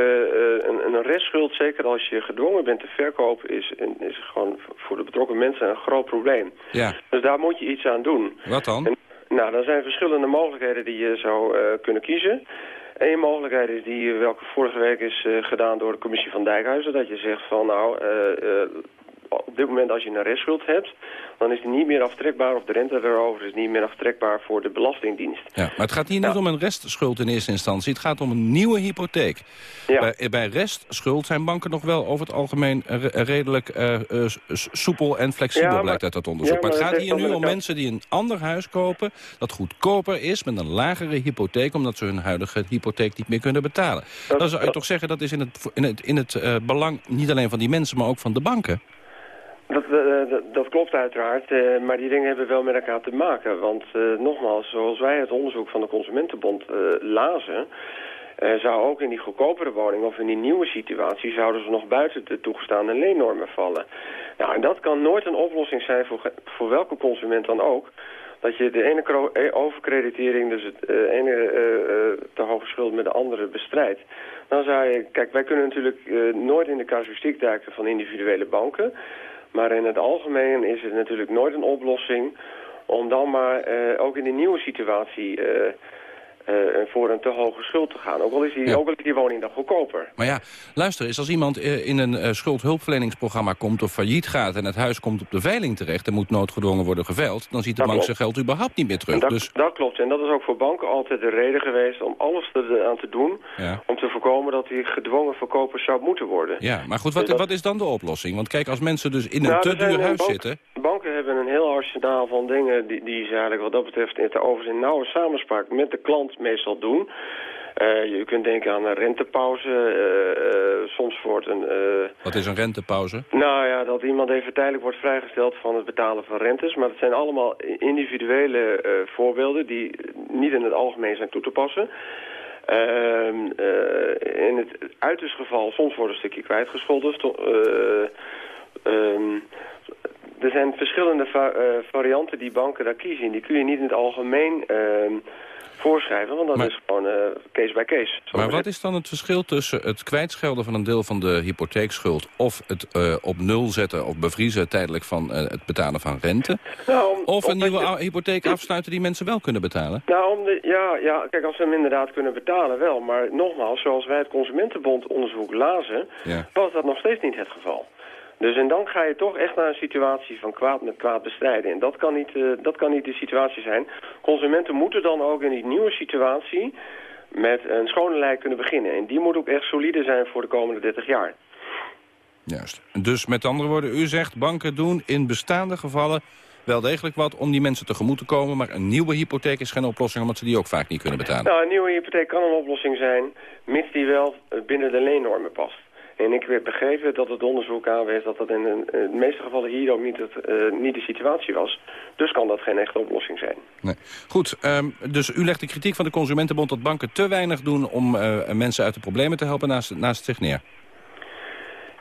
een, een restschuld. Zeker als je gedwongen bent te verkopen, is, is gewoon voor de betrokken mensen een groot probleem. Ja. Dus daar moet je iets aan doen. Wat dan? En, nou, er zijn verschillende mogelijkheden die je zou uh, kunnen kiezen. Eén mogelijkheid is die welke vorige week is uh, gedaan door de commissie van Dijkhuizen. Dat je zegt van nou, op dit moment als je een restschuld hebt, dan is die niet meer aftrekbaar, of de rente erover is niet meer aftrekbaar voor de Belastingdienst. Ja, maar het gaat hier niet om een restschuld in eerste instantie, het gaat om een nieuwe hypotheek. Ja. Bij, bij restschuld zijn banken nog wel over het algemeen redelijk uh, uh, soepel en flexibel, ja, maar, blijkt uit dat onderzoek. maar, maar het gaat hier nu om mensen die een ander huis kopen, dat goedkoper is, met een lagere hypotheek, omdat ze hun huidige hypotheek niet meer kunnen betalen. Dat, dan zou je toch zeggen, dat is in het, in het, in het uh, belang niet alleen van die mensen, maar ook van de banken? Dat, dat, dat, klopt uiteraard, uh, maar die dingen hebben wel met elkaar te maken. Want uh, nogmaals, zoals wij het onderzoek van de Consumentenbond lazen... zou ook in die goedkopere woning of in die nieuwe situatie... zouden ze nog buiten de toegestaande leennormen vallen. Nou, en dat kan nooit een oplossing zijn voor, voor welke consument dan ook... dat je de ene overkreditering, dus het ene te hoge schuld met de andere bestrijdt. Dan zou je, kijk, wij kunnen natuurlijk nooit in de casuïstiek duiken van individuele banken... Maar in het algemeen is het natuurlijk nooit een oplossing om dan maar uh, ook in de nieuwe situatie uh, voor een te hoge schuld te gaan. Ook al is die, ja. ook al is die woning dan goedkoper. Maar ja, luister eens, als iemand in een schuldhulpverleningsprogramma komt of failliet gaat... en het huis komt op de veiling terecht en moet noodgedwongen worden geveild... dan ziet de dat bank klopt. zijn geld überhaupt niet meer terug. Dat, dus... dat klopt, en dat is ook voor banken altijd de reden geweest om alles er aan te doen... Ja. om te voorkomen dat die gedwongen verkopers zou moeten worden. Ja, maar goed, wat, Dus dat- wat is dan de oplossing? Want kijk, als mensen dus in een Nou, te duur eh, huis bank- zitten... Banken hebben een heel arsenaal van dingen die, die ze eigenlijk wat dat betreft in, overigens in nauwe samenspraak met de klant meestal doen. Eh, je kunt denken aan een rentepauze. eh, eh, soms wordt een... Wat is een rentepauze? nou ja, dat iemand even tijdelijk wordt vrijgesteld van het betalen van rentes. Maar dat zijn allemaal individuele voorbeelden die niet in het algemeen zijn toe te passen. Ehm, eh, in het uiterste geval, soms wordt een stukje kwijtgescholden. Eh, ehm, er zijn verschillende va- varianten die banken daar kiezen. Die kun je niet in het algemeen ehm, voorschrijven, want dat Maar- is gewoon eh, case by case. Maar wat is dan het verschil tussen het kwijtschelden van een deel van de hypotheekschuld... of het eh, op nul zetten of bevriezen tijdelijk van eh, het betalen van rente... Nou, om- of een nieuwe je- hypotheek afsluiten die mensen wel kunnen betalen? Nou, om de, ja, ja, kijk, als ze hem inderdaad kunnen betalen wel. Maar nogmaals, zoals wij het Consumentenbond onderzoek lazen... Ja. was dat nog steeds niet het geval. Dus en dan ga je toch echt naar een situatie van kwaad met kwaad bestrijden. En dat kan niet, eh, dat kan niet de situatie zijn. Consumenten moeten dan ook in die nieuwe situatie met een schone lei kunnen beginnen. En die moet ook echt solide zijn voor de komende 30 jaar. Juist. Dus met andere woorden, u zegt banken doen in bestaande gevallen wel degelijk wat om die mensen tegemoet te komen... maar een nieuwe hypotheek is geen oplossing omdat ze die ook vaak niet kunnen betalen. Nou, een nieuwe hypotheek kan een oplossing zijn, mits die wel eh, binnen de leennormen past. En ik heb begrepen dat het onderzoek aanwees dat dat in, de meeste gevallen hier ook niet, het, eh, niet de situatie was. Dus kan dat geen echte oplossing zijn. Nee. Goed, ehm, dus u legt de kritiek van de Consumentenbond dat banken te weinig doen... om eh, mensen uit de problemen te helpen naast, naast zich neer.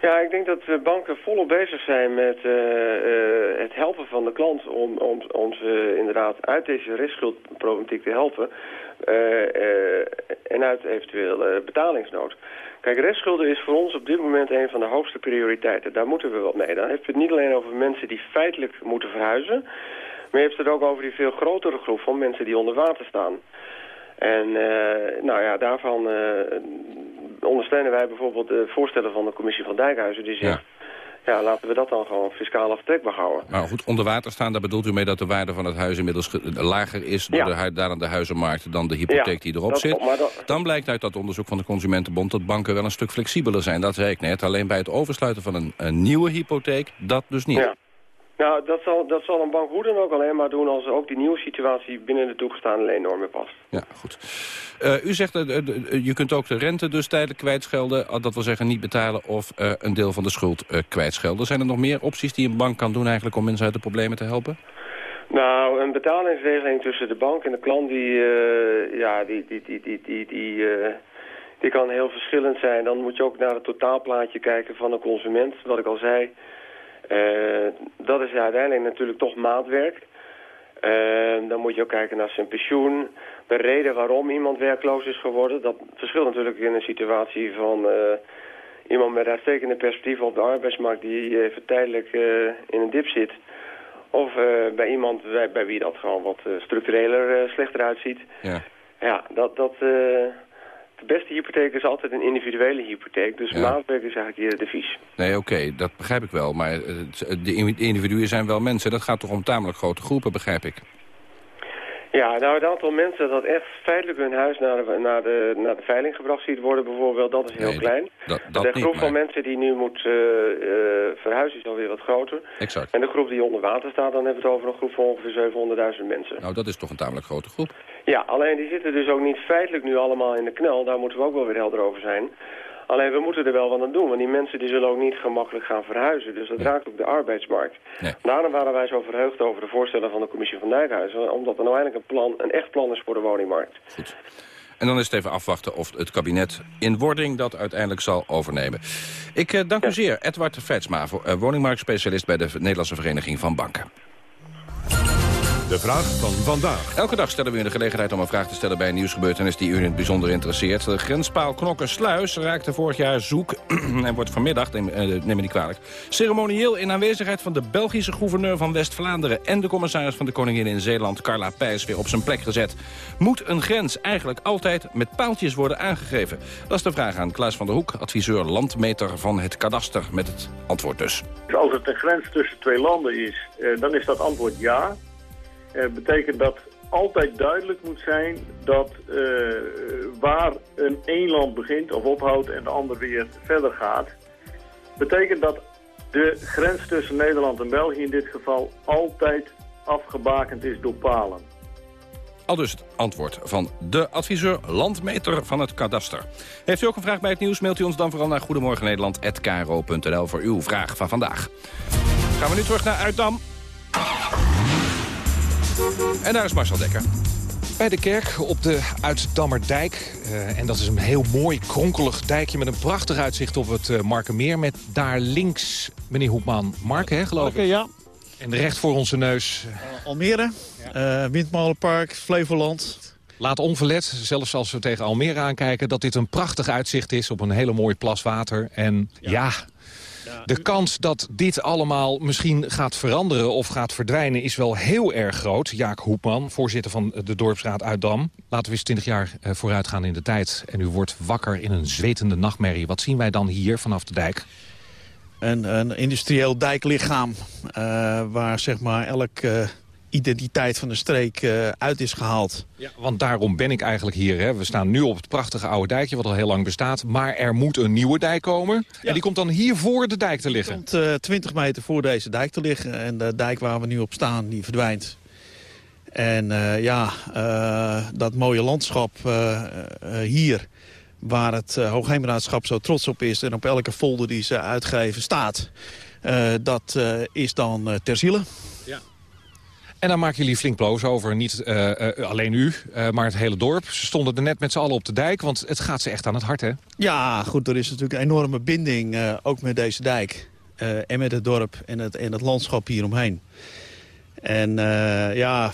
Ja, ik denk dat de banken volop bezig zijn met eh, eh, het helpen van de klant om, om, om ze inderdaad uit deze ristschuldproblematiek te helpen eh, eh, en uit eventueel eh, betalingsnood. Kijk, restschulden is voor ons op dit moment een van de hoogste prioriteiten. Daar moeten we wat mee. Dan je het niet alleen over mensen die feitelijk moeten verhuizen, maar je hebt het ook over die veel grotere groep van mensen die onder water staan. En eh, nou ja, daarvan eh, ondersteunen wij bijvoorbeeld de voorstellen van de commissie van Dijkhuizen. Die zegt, ja. laten we dat dan gewoon fiscaal aftrekbaar houden. Maar goed, onder water staan, daar bedoelt u mee dat de waarde van het huis inmiddels ge- lager is... door Ja. de, daar aan de huizenmarkt dan de hypotheek Ja, die erop dat zit. dat- Dan blijkt uit dat onderzoek van de Consumentenbond dat banken wel een stuk flexibeler zijn. Dat zei ik net, alleen bij het oversluiten van een, een nieuwe hypotheek, dat dus niet. Ja. Nou, dat zal, dat zal een bank hoe dan ook alleen maar doen als ook die nieuwe situatie binnen de toegestaande leennormen past. Ja, goed. Eh, u zegt, dat je kunt ook de rente dus tijdelijk kwijtschelden. ah, Dat wil zeggen niet betalen of eh, een deel van de schuld eh, kwijtschelden. Zijn er nog meer opties die een bank kan doen eigenlijk om mensen uit de problemen te helpen? Nou, een betalingsregeling tussen de bank en de klant, die, eh, ja, die, die, die, die, die, die, eh, die kan heel verschillend zijn. Dan moet je ook naar het totaalplaatje kijken van de consument, wat ik al zei. Eh, dat is uiteindelijk natuurlijk toch maatwerk. Eh, dan moet je ook kijken naar zijn pensioen. De reden waarom iemand werkloos is geworden, dat verschilt natuurlijk in een situatie van eh, iemand met uitstekende perspectieven op de arbeidsmarkt die even tijdelijk in een dip zit. Of bij iemand bij, bij, wie dat gewoon wat structureler slechter uitziet. Ja, ja dat... dat de beste hypotheek is altijd een individuele hypotheek. Dus Ja. maatwerk is eigenlijk hier de vies. Nee, oké, dat begrijp ik wel. Maar eh, het- de individuen zijn wel mensen. Dat gaat toch om tamelijk grote groepen, begrijp ik. Ja, nou het aantal mensen dat echt feitelijk hun huis naar de, naar de, naar de veiling gebracht ziet worden bijvoorbeeld, dat is heel Nee, klein. Dat, dat de niet, groep van maar- mensen die nu moet eh, eh, verhuizen is alweer wat groter. Exact. En de groep die onder water staat, dan hebben we het over een groep van ongeveer 700.000 mensen. Nou, dat is toch een tamelijk grote groep. Ja, alleen die zitten dus ook niet feitelijk nu allemaal in de knel. Daar moeten we ook wel weer helder over zijn. Alleen we moeten er wel wat aan doen, want die mensen die zullen ook niet gemakkelijk gaan verhuizen. Dus dat raakt ook de arbeidsmarkt. Daarom waren wij zo verheugd over de voorstellen van de commissie van Dijkhuizen. Omdat er nou eindelijk een, plan, een echt plan is voor de woningmarkt. En dan is het even afwachten of het kabinet in wording dat uiteindelijk zal overnemen. Ik eh, dank u zeer, Edward voor, eh, woningmarktspecialist bij de Nederlandse Vereniging van Banken. De vraag van vandaag. Elke dag stellen we u de gelegenheid om een vraag te stellen bij een nieuwsgebeurtenis die u in het bijzonder interesseert. De grenspaal Knokke-Sluis raakte vorig jaar zoek en wordt vanmiddag, neem, eh, neem me niet kwalijk, ceremonieel in aanwezigheid van de Belgische gouverneur van West-Vlaanderen en de commissaris van de Koningin in Zeeland, Carla Pijs, weer op zijn plek gezet. Moet een grens eigenlijk altijd met paaltjes worden aangegeven? Dat is de vraag aan Klaas van der Hoek, adviseur landmeter van het kadaster, met het antwoord dus. Dus als het een grens tussen twee landen is, eh, dan is dat antwoord ja. Eh, betekent dat altijd duidelijk moet zijn dat eh, waar een land begint of ophoudt en de ander weer verder gaat. Betekent dat de grens tussen Nederland en België in dit geval altijd afgebakend is door palen. Al dus het antwoord van de adviseur landmeter van het kadaster. Heeft u ook een vraag bij het nieuws, mailt u ons dan vooral naar goedemorgennederland.kro.nl voor uw vraag van vandaag. Gaan we nu terug naar Uitdam. En daar is Marcel Dekker. Bij de kerk op de Uitdammerdijk. Eh, en dat is een heel mooi kronkelig dijkje met een prachtig uitzicht op het uh, Markenmeer. Met daar links meneer Hoekman Marken, hè, geloof ik? ja. En recht voor onze neus. Almere, eh, Windmolenpark, Flevoland. Laat onverlet, zelfs als we tegen Almere aankijken... dat dit een prachtig uitzicht is op een hele mooie plas water. En ja, de kans dat dit allemaal misschien gaat veranderen of gaat verdwijnen... is wel heel erg groot. Jaak Hoepman, voorzitter van de dorpsraad Uitdam. Laten we eens 20 jaar eh, vooruit gaan in de tijd. En u wordt wakker in een zwetende nachtmerrie. Wat zien wij dan hier vanaf de dijk? Een, een industrieel dijklichaam uh, waar zeg maar elke uh, identiteit van de streek uh, uit is gehaald. Ja, want daarom ben ik eigenlijk hier. Hè. We staan nu op het prachtige oude dijkje wat al heel lang bestaat. Maar er moet een nieuwe dijk komen. Ja. En die komt dan hier voor de dijk te liggen. Die komt uh, 20 meter voor deze dijk te liggen. En de dijk waar we nu op staan, die verdwijnt. En uh, ja, dat mooie landschap hier waar het Hoogheemraadschap zo trots op is... en op elke folder die ze uitgeven staat, dat is dan ter ziele. En dan maken jullie flink bloos over, niet alleen u, maar het hele dorp. Ze stonden er net met z'n allen op de dijk, want het gaat ze echt aan het hart, hè? Ja, goed, er is natuurlijk een enorme binding, ook met deze dijk. en met het dorp en het, en het landschap hieromheen. En ja,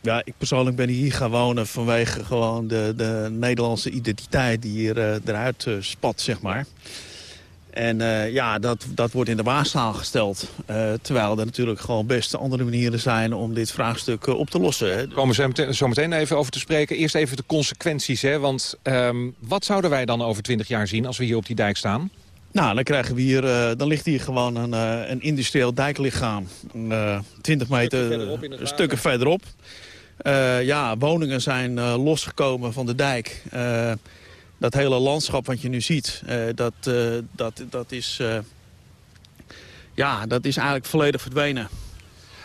ja, ik persoonlijk ben hier gaan wonen vanwege gewoon de, de Nederlandse identiteit die hier eruit spat, zeg maar. En uh, ja, dat, dat wordt in de waarschaal gesteld. terwijl er natuurlijk gewoon best andere manieren zijn om dit vraagstuk op te lossen. Hè. Daar komen we zo meteen even over te spreken. Eerst even de consequenties, hè. Want um, wat zouden wij dan over twintig jaar zien als we hier op die dijk staan? Nou, dan krijgen we hier, uh, dan ligt hier gewoon een, uh, een industrieel dijklichaam. Uh, 20 meter, stukken, stukken verderop. Ja, woningen zijn losgekomen van de dijk. Uh, dat hele landschap wat je nu ziet, dat, dat, dat, is, ja, dat is eigenlijk volledig verdwenen.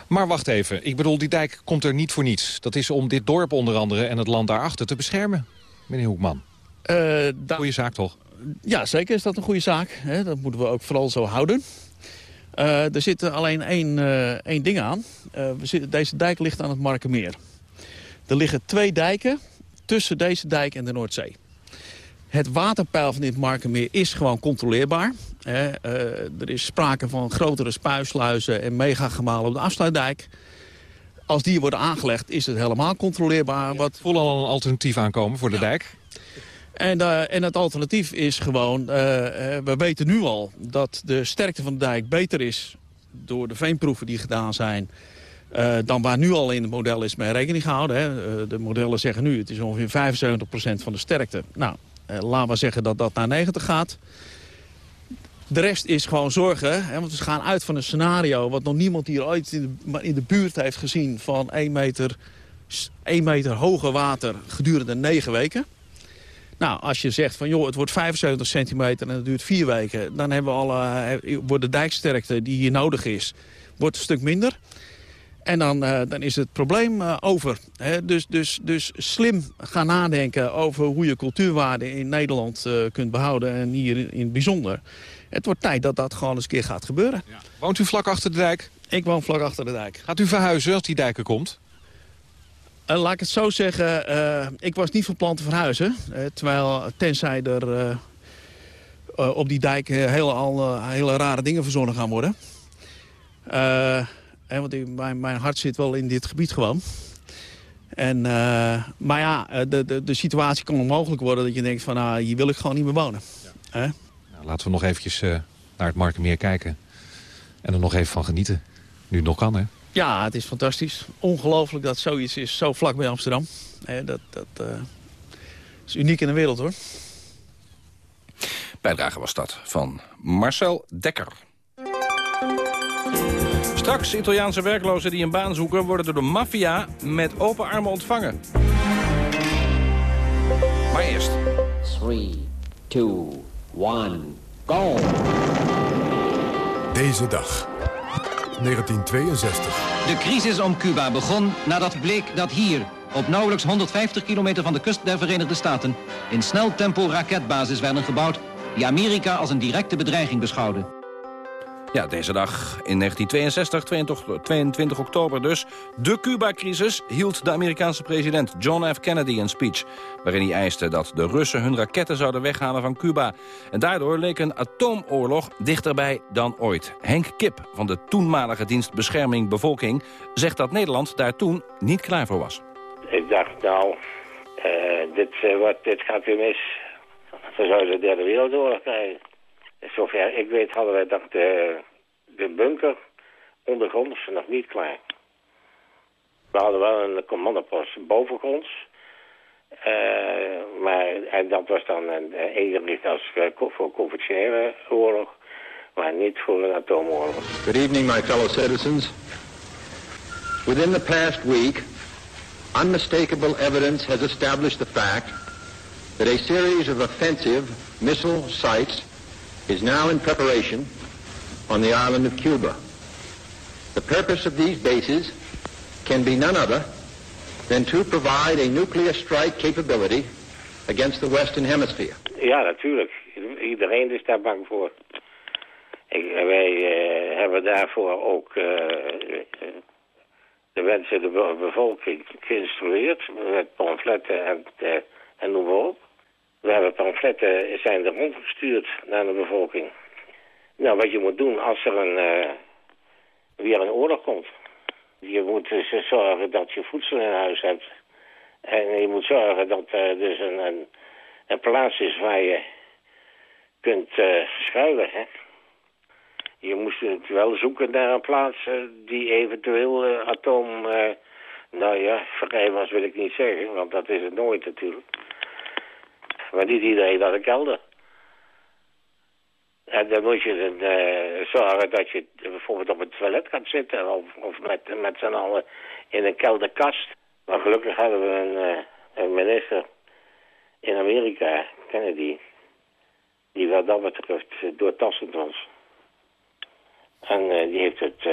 Maar wacht even, ik bedoel, die dijk komt er niet voor niets. Dat is om dit dorp onder andere en het land daarachter te beschermen, meneer Hoekman. Goeie zaak toch? Ja, zeker is dat een goede zaak. Hè? Dat moeten we ook vooral zo houden. Uh, er zit alleen één, uh, één ding aan. Uh, deze dijk ligt aan het Markermeer. Er liggen twee dijken tussen deze dijk en de Noordzee. Het waterpeil van dit Markermeer is gewoon controleerbaar. er is sprake van grotere spuisluizen en megagemalen op de afsluitdijk. Als die worden aangelegd is het helemaal controleerbaar. Wat... Voel al een alternatief aankomen voor de ja. dijk? En, uh, en het alternatief is gewoon, uh, we weten nu al dat de sterkte van de dijk beter is door de veenproeven die gedaan zijn, dan waar nu al in het model is mee rekening gehouden. Hè. de modellen zeggen nu, het is ongeveer 75% van de sterkte. Nou, laten we zeggen dat dat naar 90 gaat. De rest is gewoon zorgen, hè, want we gaan uit van een scenario... wat nog niemand hier ooit in de, in de buurt heeft gezien... van 1 meter, 1 meter hoger water gedurende 9 weken. Nou, als je zegt van joh, het wordt 75 centimeter en het duurt vier weken... dan hebben we alle, wordt de dijksterkte die hier nodig is, wordt een stuk minder. En dan, uh, dan is het probleem uh, over. Dus, dus, dus slim gaan nadenken over hoe je cultuurwaarden in Nederland uh, kunt behouden... en hier in het bijzonder. Het wordt tijd dat dat gewoon eens een keer gaat gebeuren. Ja. Woont u vlak achter de dijk? Ik woon vlak achter de dijk. Gaat u verhuizen als die dijken komt? Uh, laat ik het zo zeggen, ik was niet van plan te verhuizen. Terwijl, tenzij er op die dijk hele, al, hele rare dingen verzonnen gaan worden. Want ik, mijn, mijn, hart zit wel in dit gebied gewoon. En, maar ja, de, de, de situatie kan onmogelijk worden dat je denkt van, nou, hier wil ik gewoon niet meer wonen. Nou, laten we nog eventjes naar het Markenmeer kijken. En er nog even van genieten. Nu het nog kan, hè? Ja, het is fantastisch. Ongelooflijk dat zoiets is, zo vlak bij Amsterdam. dat dat uh, is uniek in de wereld, hoor. Bijdrage was dat van Marcel Dekker. Straks Italiaanse werklozen die een baan zoeken... worden door de maffia met open armen ontvangen. Maar eerst... 3, 2, 1, go! Deze dag. 1962. De crisis om Cuba begon nadat bleek dat hier, op nauwelijks 150 kilometer van de kust der Verenigde Staten, in snel tempo raketbasis werden gebouwd die Amerika als een directe bedreiging beschouwde. Ja, deze dag in 1962, 22, oktober dus. De Cuba-crisis hield de Amerikaanse president John F. Kennedy een speech... waarin hij eiste dat de Russen hun raketten zouden weghalen van Cuba. En daardoor leek een atoomoorlog dichterbij dan ooit. Henk Kip van de toenmalige dienst Bescherming Bevolking... zegt dat Nederland daar toen niet klaar voor was. Ik dacht, nou, uh, dit, uh, wat, dit gaat weer mis. We zouden de derde wereldoorlog krijgen. Zover ik weet hadden wij dat de, de bunker ondergronds nog niet klaar. We hadden wel een commandopost bovengronds. Uh, maar en dat was dan een, ingericht als uh, voor conventionele oorlog, maar niet voor een atoomoorlog. Good evening, my fellow citizens. Within the past week, unmistakable evidence has established the fact that a series of offensive missile sites is now in preparation on the island of Cuba. The purpose of these bases can be none other than to provide a nuclear strike capability against the Western Hemisphere. Ja, natuurlijk. Iedereen is daar bang voor. Ik, wij uh, hebben daarvoor ook uh, de wensen de bevolking geïnstrueerd met pamfletten en, uh, en noem maar op. We hebben pamfletten zijn er rondgestuurd naar de bevolking. Nou, wat je moet doen als er een, uh, weer een oorlog komt. Je moet dus zorgen dat je voedsel in huis hebt. En je moet zorgen dat er dus een, een, een plaats is waar je kunt uh, schuilen. Hè? Je moest wel zoeken naar een plaats uh, die eventueel atoom... nou ja, vrij was wil ik niet zeggen, want dat is het nooit natuurlijk. Maar niet iedereen had een kelder. En dan moet je uh, zorgen dat je bijvoorbeeld op het toilet gaat zitten of, of met, met z'n allen in een kelderkast. Maar gelukkig hadden we een, uh, een minister in Amerika, Kennedy, die wat dat betreft doortastend was. En die heeft het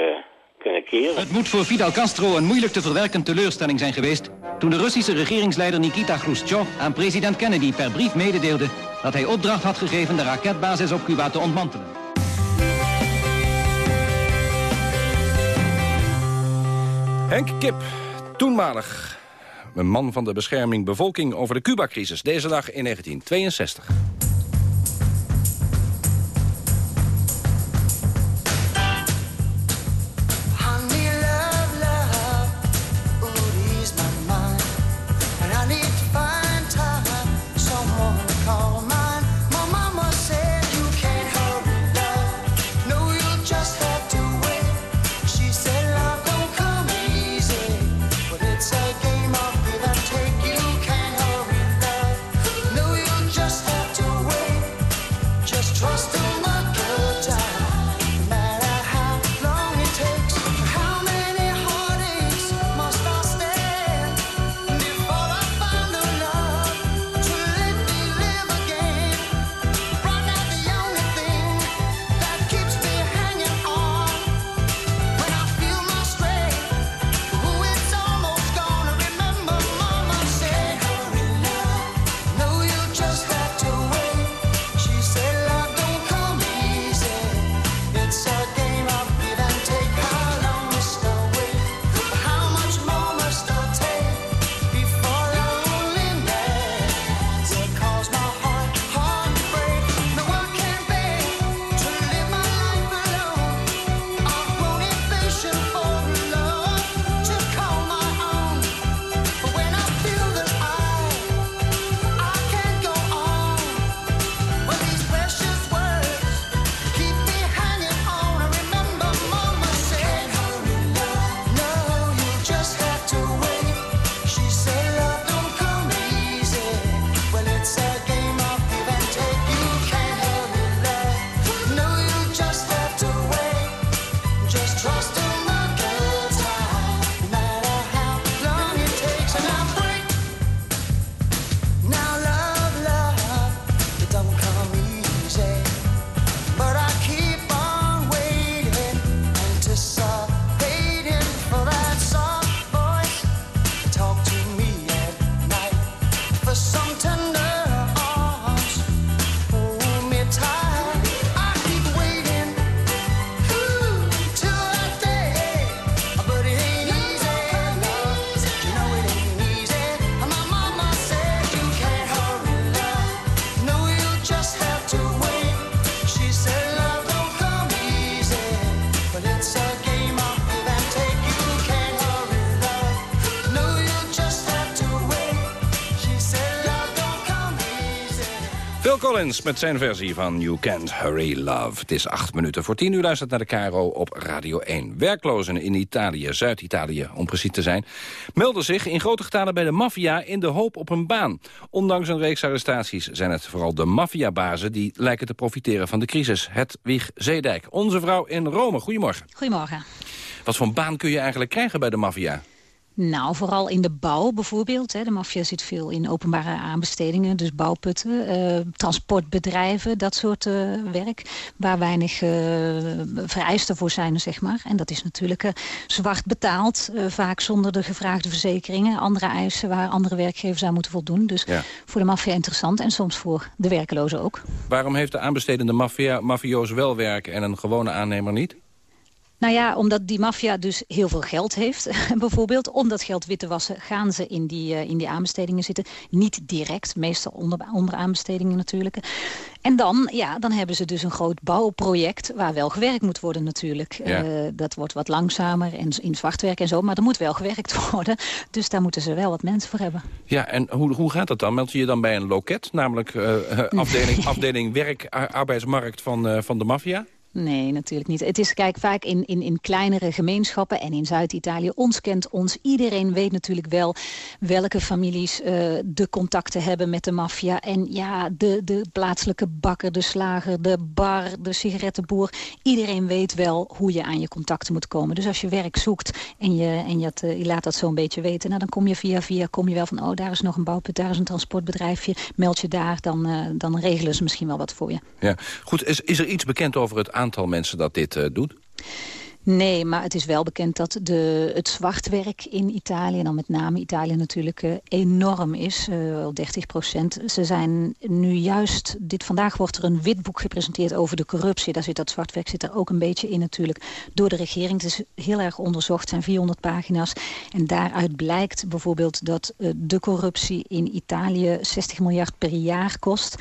het moet voor Fidel Castro een moeilijk te verwerken teleurstelling zijn geweest... toen de Russische regeringsleider Nikita Khrushchev aan president Kennedy per brief mededeelde... dat hij opdracht had gegeven de raketbasis op Cuba te ontmantelen. Henk Kip, toenmalig een man van de bescherming bevolking over de Cuba-crisis. Deze dag in 1962. Collins met zijn versie van You Can't Hurry Love. Het is acht minuten voor tien. U luistert naar de Caro op Radio 1. Werklozen in Italië, Zuid-Italië om precies te zijn... melden zich in grote getalen bij de maffia in de hoop op een baan. Ondanks een reeks arrestaties zijn het vooral de maffiabazen... die lijken te profiteren van de crisis. Het Wieg Zeedijk, onze vrouw in Rome. Goedemorgen. Goedemorgen. Wat voor baan kun je eigenlijk krijgen bij de maffia? Nou, vooral in de bouw bijvoorbeeld. Hè. De maffia zit veel in openbare aanbestedingen, dus bouwputten, uh, transportbedrijven, dat soort uh, werk. Waar weinig uh, vereisten voor zijn, zeg maar. En dat is natuurlijk zwart betaald, vaak zonder de gevraagde verzekeringen. Andere eisen waar andere werkgevers aan moeten voldoen. Dus voor de maffia interessant en soms voor de werklozen ook. Waarom heeft de aanbestedende maffia mafioos wel werk en een gewone aannemer niet? Nou ja, omdat die maffia dus heel veel geld heeft, bijvoorbeeld. Om dat geld wit te wassen gaan ze in die, uh, in die aanbestedingen zitten. Niet direct, meestal onder, onder aanbestedingen natuurlijk. En dan, ja, dan hebben ze dus een groot bouwproject... waar wel gewerkt moet worden natuurlijk. Ja. Uh, dat wordt wat langzamer en in zwachtwerk en zo. Maar er moet wel gewerkt worden. Dus daar moeten ze wel wat mensen voor hebben. Ja, en hoe, hoe gaat dat dan? Meld je je dan bij een loket? Namelijk uh, afdeling, afdeling werk, arbeidsmarkt van, van de maffia? Nee, natuurlijk niet. Het is kijk vaak in, in, in kleinere gemeenschappen en in Zuid-Italië. Ons kent ons. Iedereen weet natuurlijk wel welke families uh, de contacten hebben met de maffia. En ja, de, de plaatselijke bakker, de slager, de bar, de sigarettenboer. Iedereen weet wel hoe je aan je contacten moet komen. Dus als je werk zoekt en je, en je, je laat dat zo een beetje weten... Nou, dan kom je via via kom je wel van... oh, daar is nog een bouwput, daar is een transportbedrijfje. Meld je daar, dan, uh, dan regelen ze misschien wel wat voor je. Ja, goed. Is, is er iets bekend over het aantal aantal mensen dat dit uh, doet? Nee, maar het is wel bekend dat de, het zwartwerk in Italië... en dan met name Italië natuurlijk uh, enorm is, uh, 30 procent. Ze zijn nu juist... Dit, vandaag wordt er een witboek gepresenteerd over de corruptie. Daar zit dat zwartwerk zit er ook een beetje in natuurlijk door de regering. Het is heel erg onderzocht, zijn 400 pagina's. En daaruit blijkt bijvoorbeeld dat de corruptie in Italië 60 miljard per jaar kost...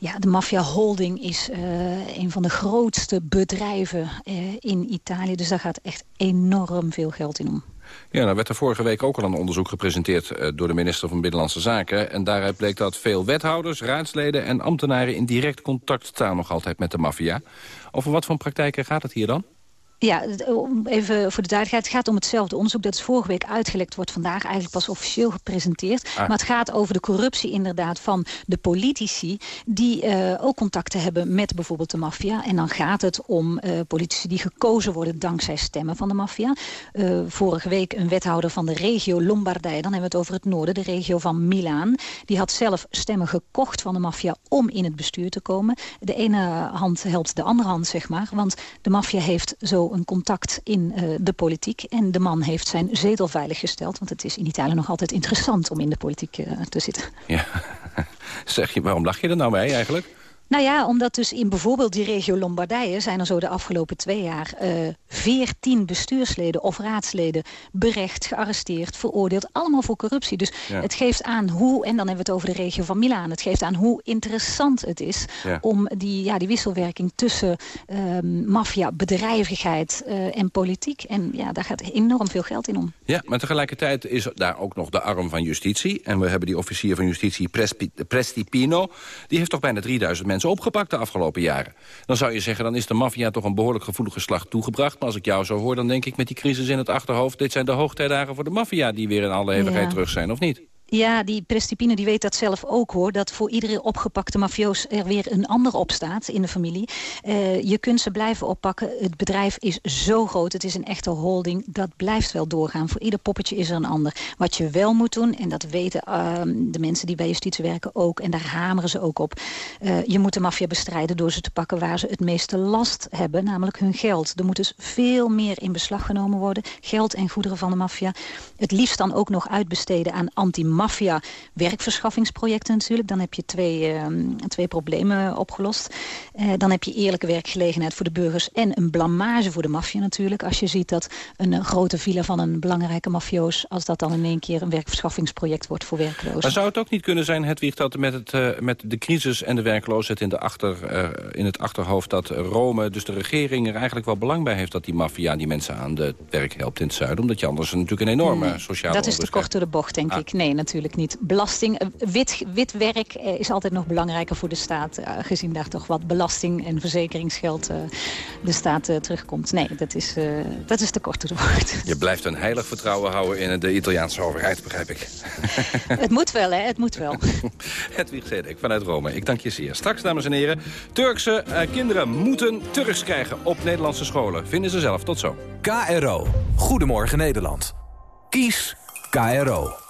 Ja, de Mafia Holding is uh, een van de grootste bedrijven uh, in Italië. Dus daar gaat echt enorm veel geld in om. Ja, nou werd er vorige week ook al een onderzoek gepresenteerd uh, door de minister van Binnenlandse Zaken. En daaruit bleek dat veel wethouders, raadsleden en ambtenaren in direct contact staan nog altijd met de maffia. Over wat voor praktijken gaat het hier dan? Ja, even voor de duidelijkheid. Het gaat om hetzelfde onderzoek. Dat is vorige week uitgelekt. Wordt vandaag eigenlijk pas officieel gepresenteerd. Ah. Maar het gaat over de corruptie inderdaad van de politici... die uh, ook contacten hebben met bijvoorbeeld de maffia. En dan gaat het om uh, politici die gekozen worden dankzij stemmen van de maffia. Uh, vorige week een wethouder van de regio Lombardije. Dan hebben we het over het noorden, de regio van Milaan. Die had zelf stemmen gekocht van de maffia om in het bestuur te komen. De ene hand helpt de andere hand, zeg maar. Want de maffia heeft zo een contact in uh, de politiek. En de man heeft zijn zetel veiliggesteld. Want het is in Italië nog altijd interessant om in de politiek uh, te zitten. Ja, zeg je, waarom lach je er nou mee eigenlijk? Nou ja, omdat dus in bijvoorbeeld die regio Lombardije... zijn er zo de afgelopen twee jaar veertien uh, bestuursleden of raadsleden... berecht, gearresteerd, veroordeeld, allemaal voor corruptie. Dus ja. het geeft aan hoe, en dan hebben we het over de regio van Milaan... het geeft aan hoe interessant het is ja. om die, ja, die wisselwerking... tussen uh, maffia, bedrijvigheid uh, en politiek. En ja, daar gaat enorm veel geld in om. Ja, maar tegelijkertijd is daar ook nog de arm van justitie. En we hebben die officier van justitie, Prestipino... die heeft toch bijna 3000 mensen opgepakt de afgelopen jaren. Dan zou je zeggen, dan is de maffia toch een behoorlijk gevoelige slag toegebracht. Maar als ik jou zo hoor, dan denk ik met die crisis in het achterhoofd... dit zijn de hoogtijdagen voor de maffia die weer in alle hevigheid ja. terug zijn, of niet? Ja, die Prestipine die weet dat zelf ook hoor. Dat voor iedere opgepakte mafioos er weer een ander op staat in de familie. Uh, je kunt ze blijven oppakken. Het bedrijf is zo groot. Het is een echte holding. Dat blijft wel doorgaan. Voor ieder poppetje is er een ander. Wat je wel moet doen, en dat weten uh, de mensen die bij justitie werken ook. En daar hameren ze ook op. Uh, je moet de maffia bestrijden door ze te pakken waar ze het meeste last hebben. Namelijk hun geld. Er moet dus veel meer in beslag genomen worden. Geld en goederen van de maffia. Het liefst dan ook nog uitbesteden aan anti maffia werkverschaffingsprojecten natuurlijk. Dan heb je twee, uh, twee problemen opgelost. Uh, dan heb je eerlijke werkgelegenheid voor de burgers... en een blamage voor de maffia natuurlijk. Als je ziet dat een, grote villa van een belangrijke mafioos... als dat dan in één keer een werkverschaffingsproject wordt voor werklozen. Maar zou het ook niet kunnen zijn, Hedwig, dat met, het, uh, met de crisis en de werkloosheid in, de achter, in het achterhoofd... dat Rome, dus de regering, er eigenlijk wel belang bij heeft... dat die maffia die mensen aan het werk helpt in het zuiden? Omdat je anders natuurlijk een enorme nee, sociale... Dat is te kort door de bocht, denk ah. ik. Nee, natuurlijk niet. Belasting, eh, wit, wit werk eh, is altijd nog belangrijker voor de staat... Uh, gezien daar toch wat belasting en verzekeringsgeld uh, de staat uh, terugkomt. Nee, dat is, uh, dat is te kort door de bocht. Je blijft een heilig vertrouwen houden in de Italiaanse overheid, begrijp ik. het moet wel, hè? Het moet wel. Hedwig Zedek vanuit Rome. Ik dank je zeer. Straks, dames en heren, Turkse kinderen moeten Turks krijgen op Nederlandse scholen. Vinden ze zelf. Tot zo. KRO. Goedemorgen Nederland. Kies KRO.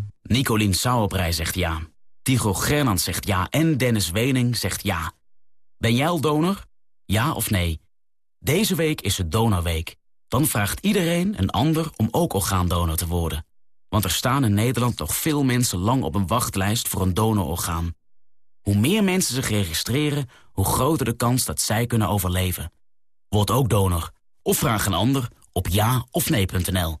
Nicolien Sauerbrei zegt ja. Tigo Gernand zegt ja. En Dennis Wening zegt ja. Ben jij al donor? Ja of nee? Deze week is het Donorweek. Dan vraagt iedereen een ander om ook orgaandonor te worden. Want er staan in Nederland nog veel mensen lang op een wachtlijst voor een donororgaan. Hoe meer mensen zich registreren, hoe groter de kans dat zij kunnen overleven. Word ook donor. Of vraag een ander op ja of nee.nl.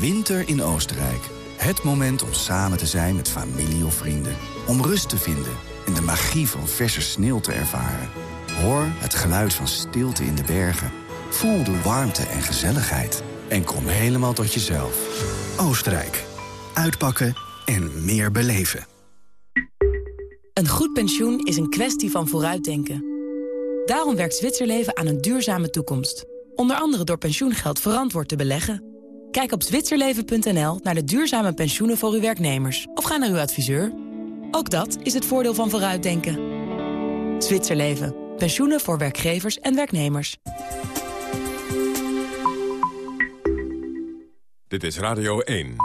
Winter in Oostenrijk. Het moment om samen te zijn met familie of vrienden. Om rust te vinden en de magie van verse sneeuw te ervaren. Hoor het geluid van stilte in de bergen. Voel de warmte en gezelligheid. En kom helemaal tot jezelf. Oostenrijk. Uitpakken en meer beleven. Een goed pensioen is een kwestie van vooruitdenken. Daarom werkt Zwitserleven aan een duurzame toekomst. Onder andere door pensioengeld verantwoord te beleggen. Kijk op zwitserleven.nl naar de duurzame pensioenen voor uw werknemers. Of ga naar uw adviseur. Ook dat is het voordeel van vooruitdenken. Zwitserleven. Pensioenen voor werkgevers en werknemers. Dit is Radio 1.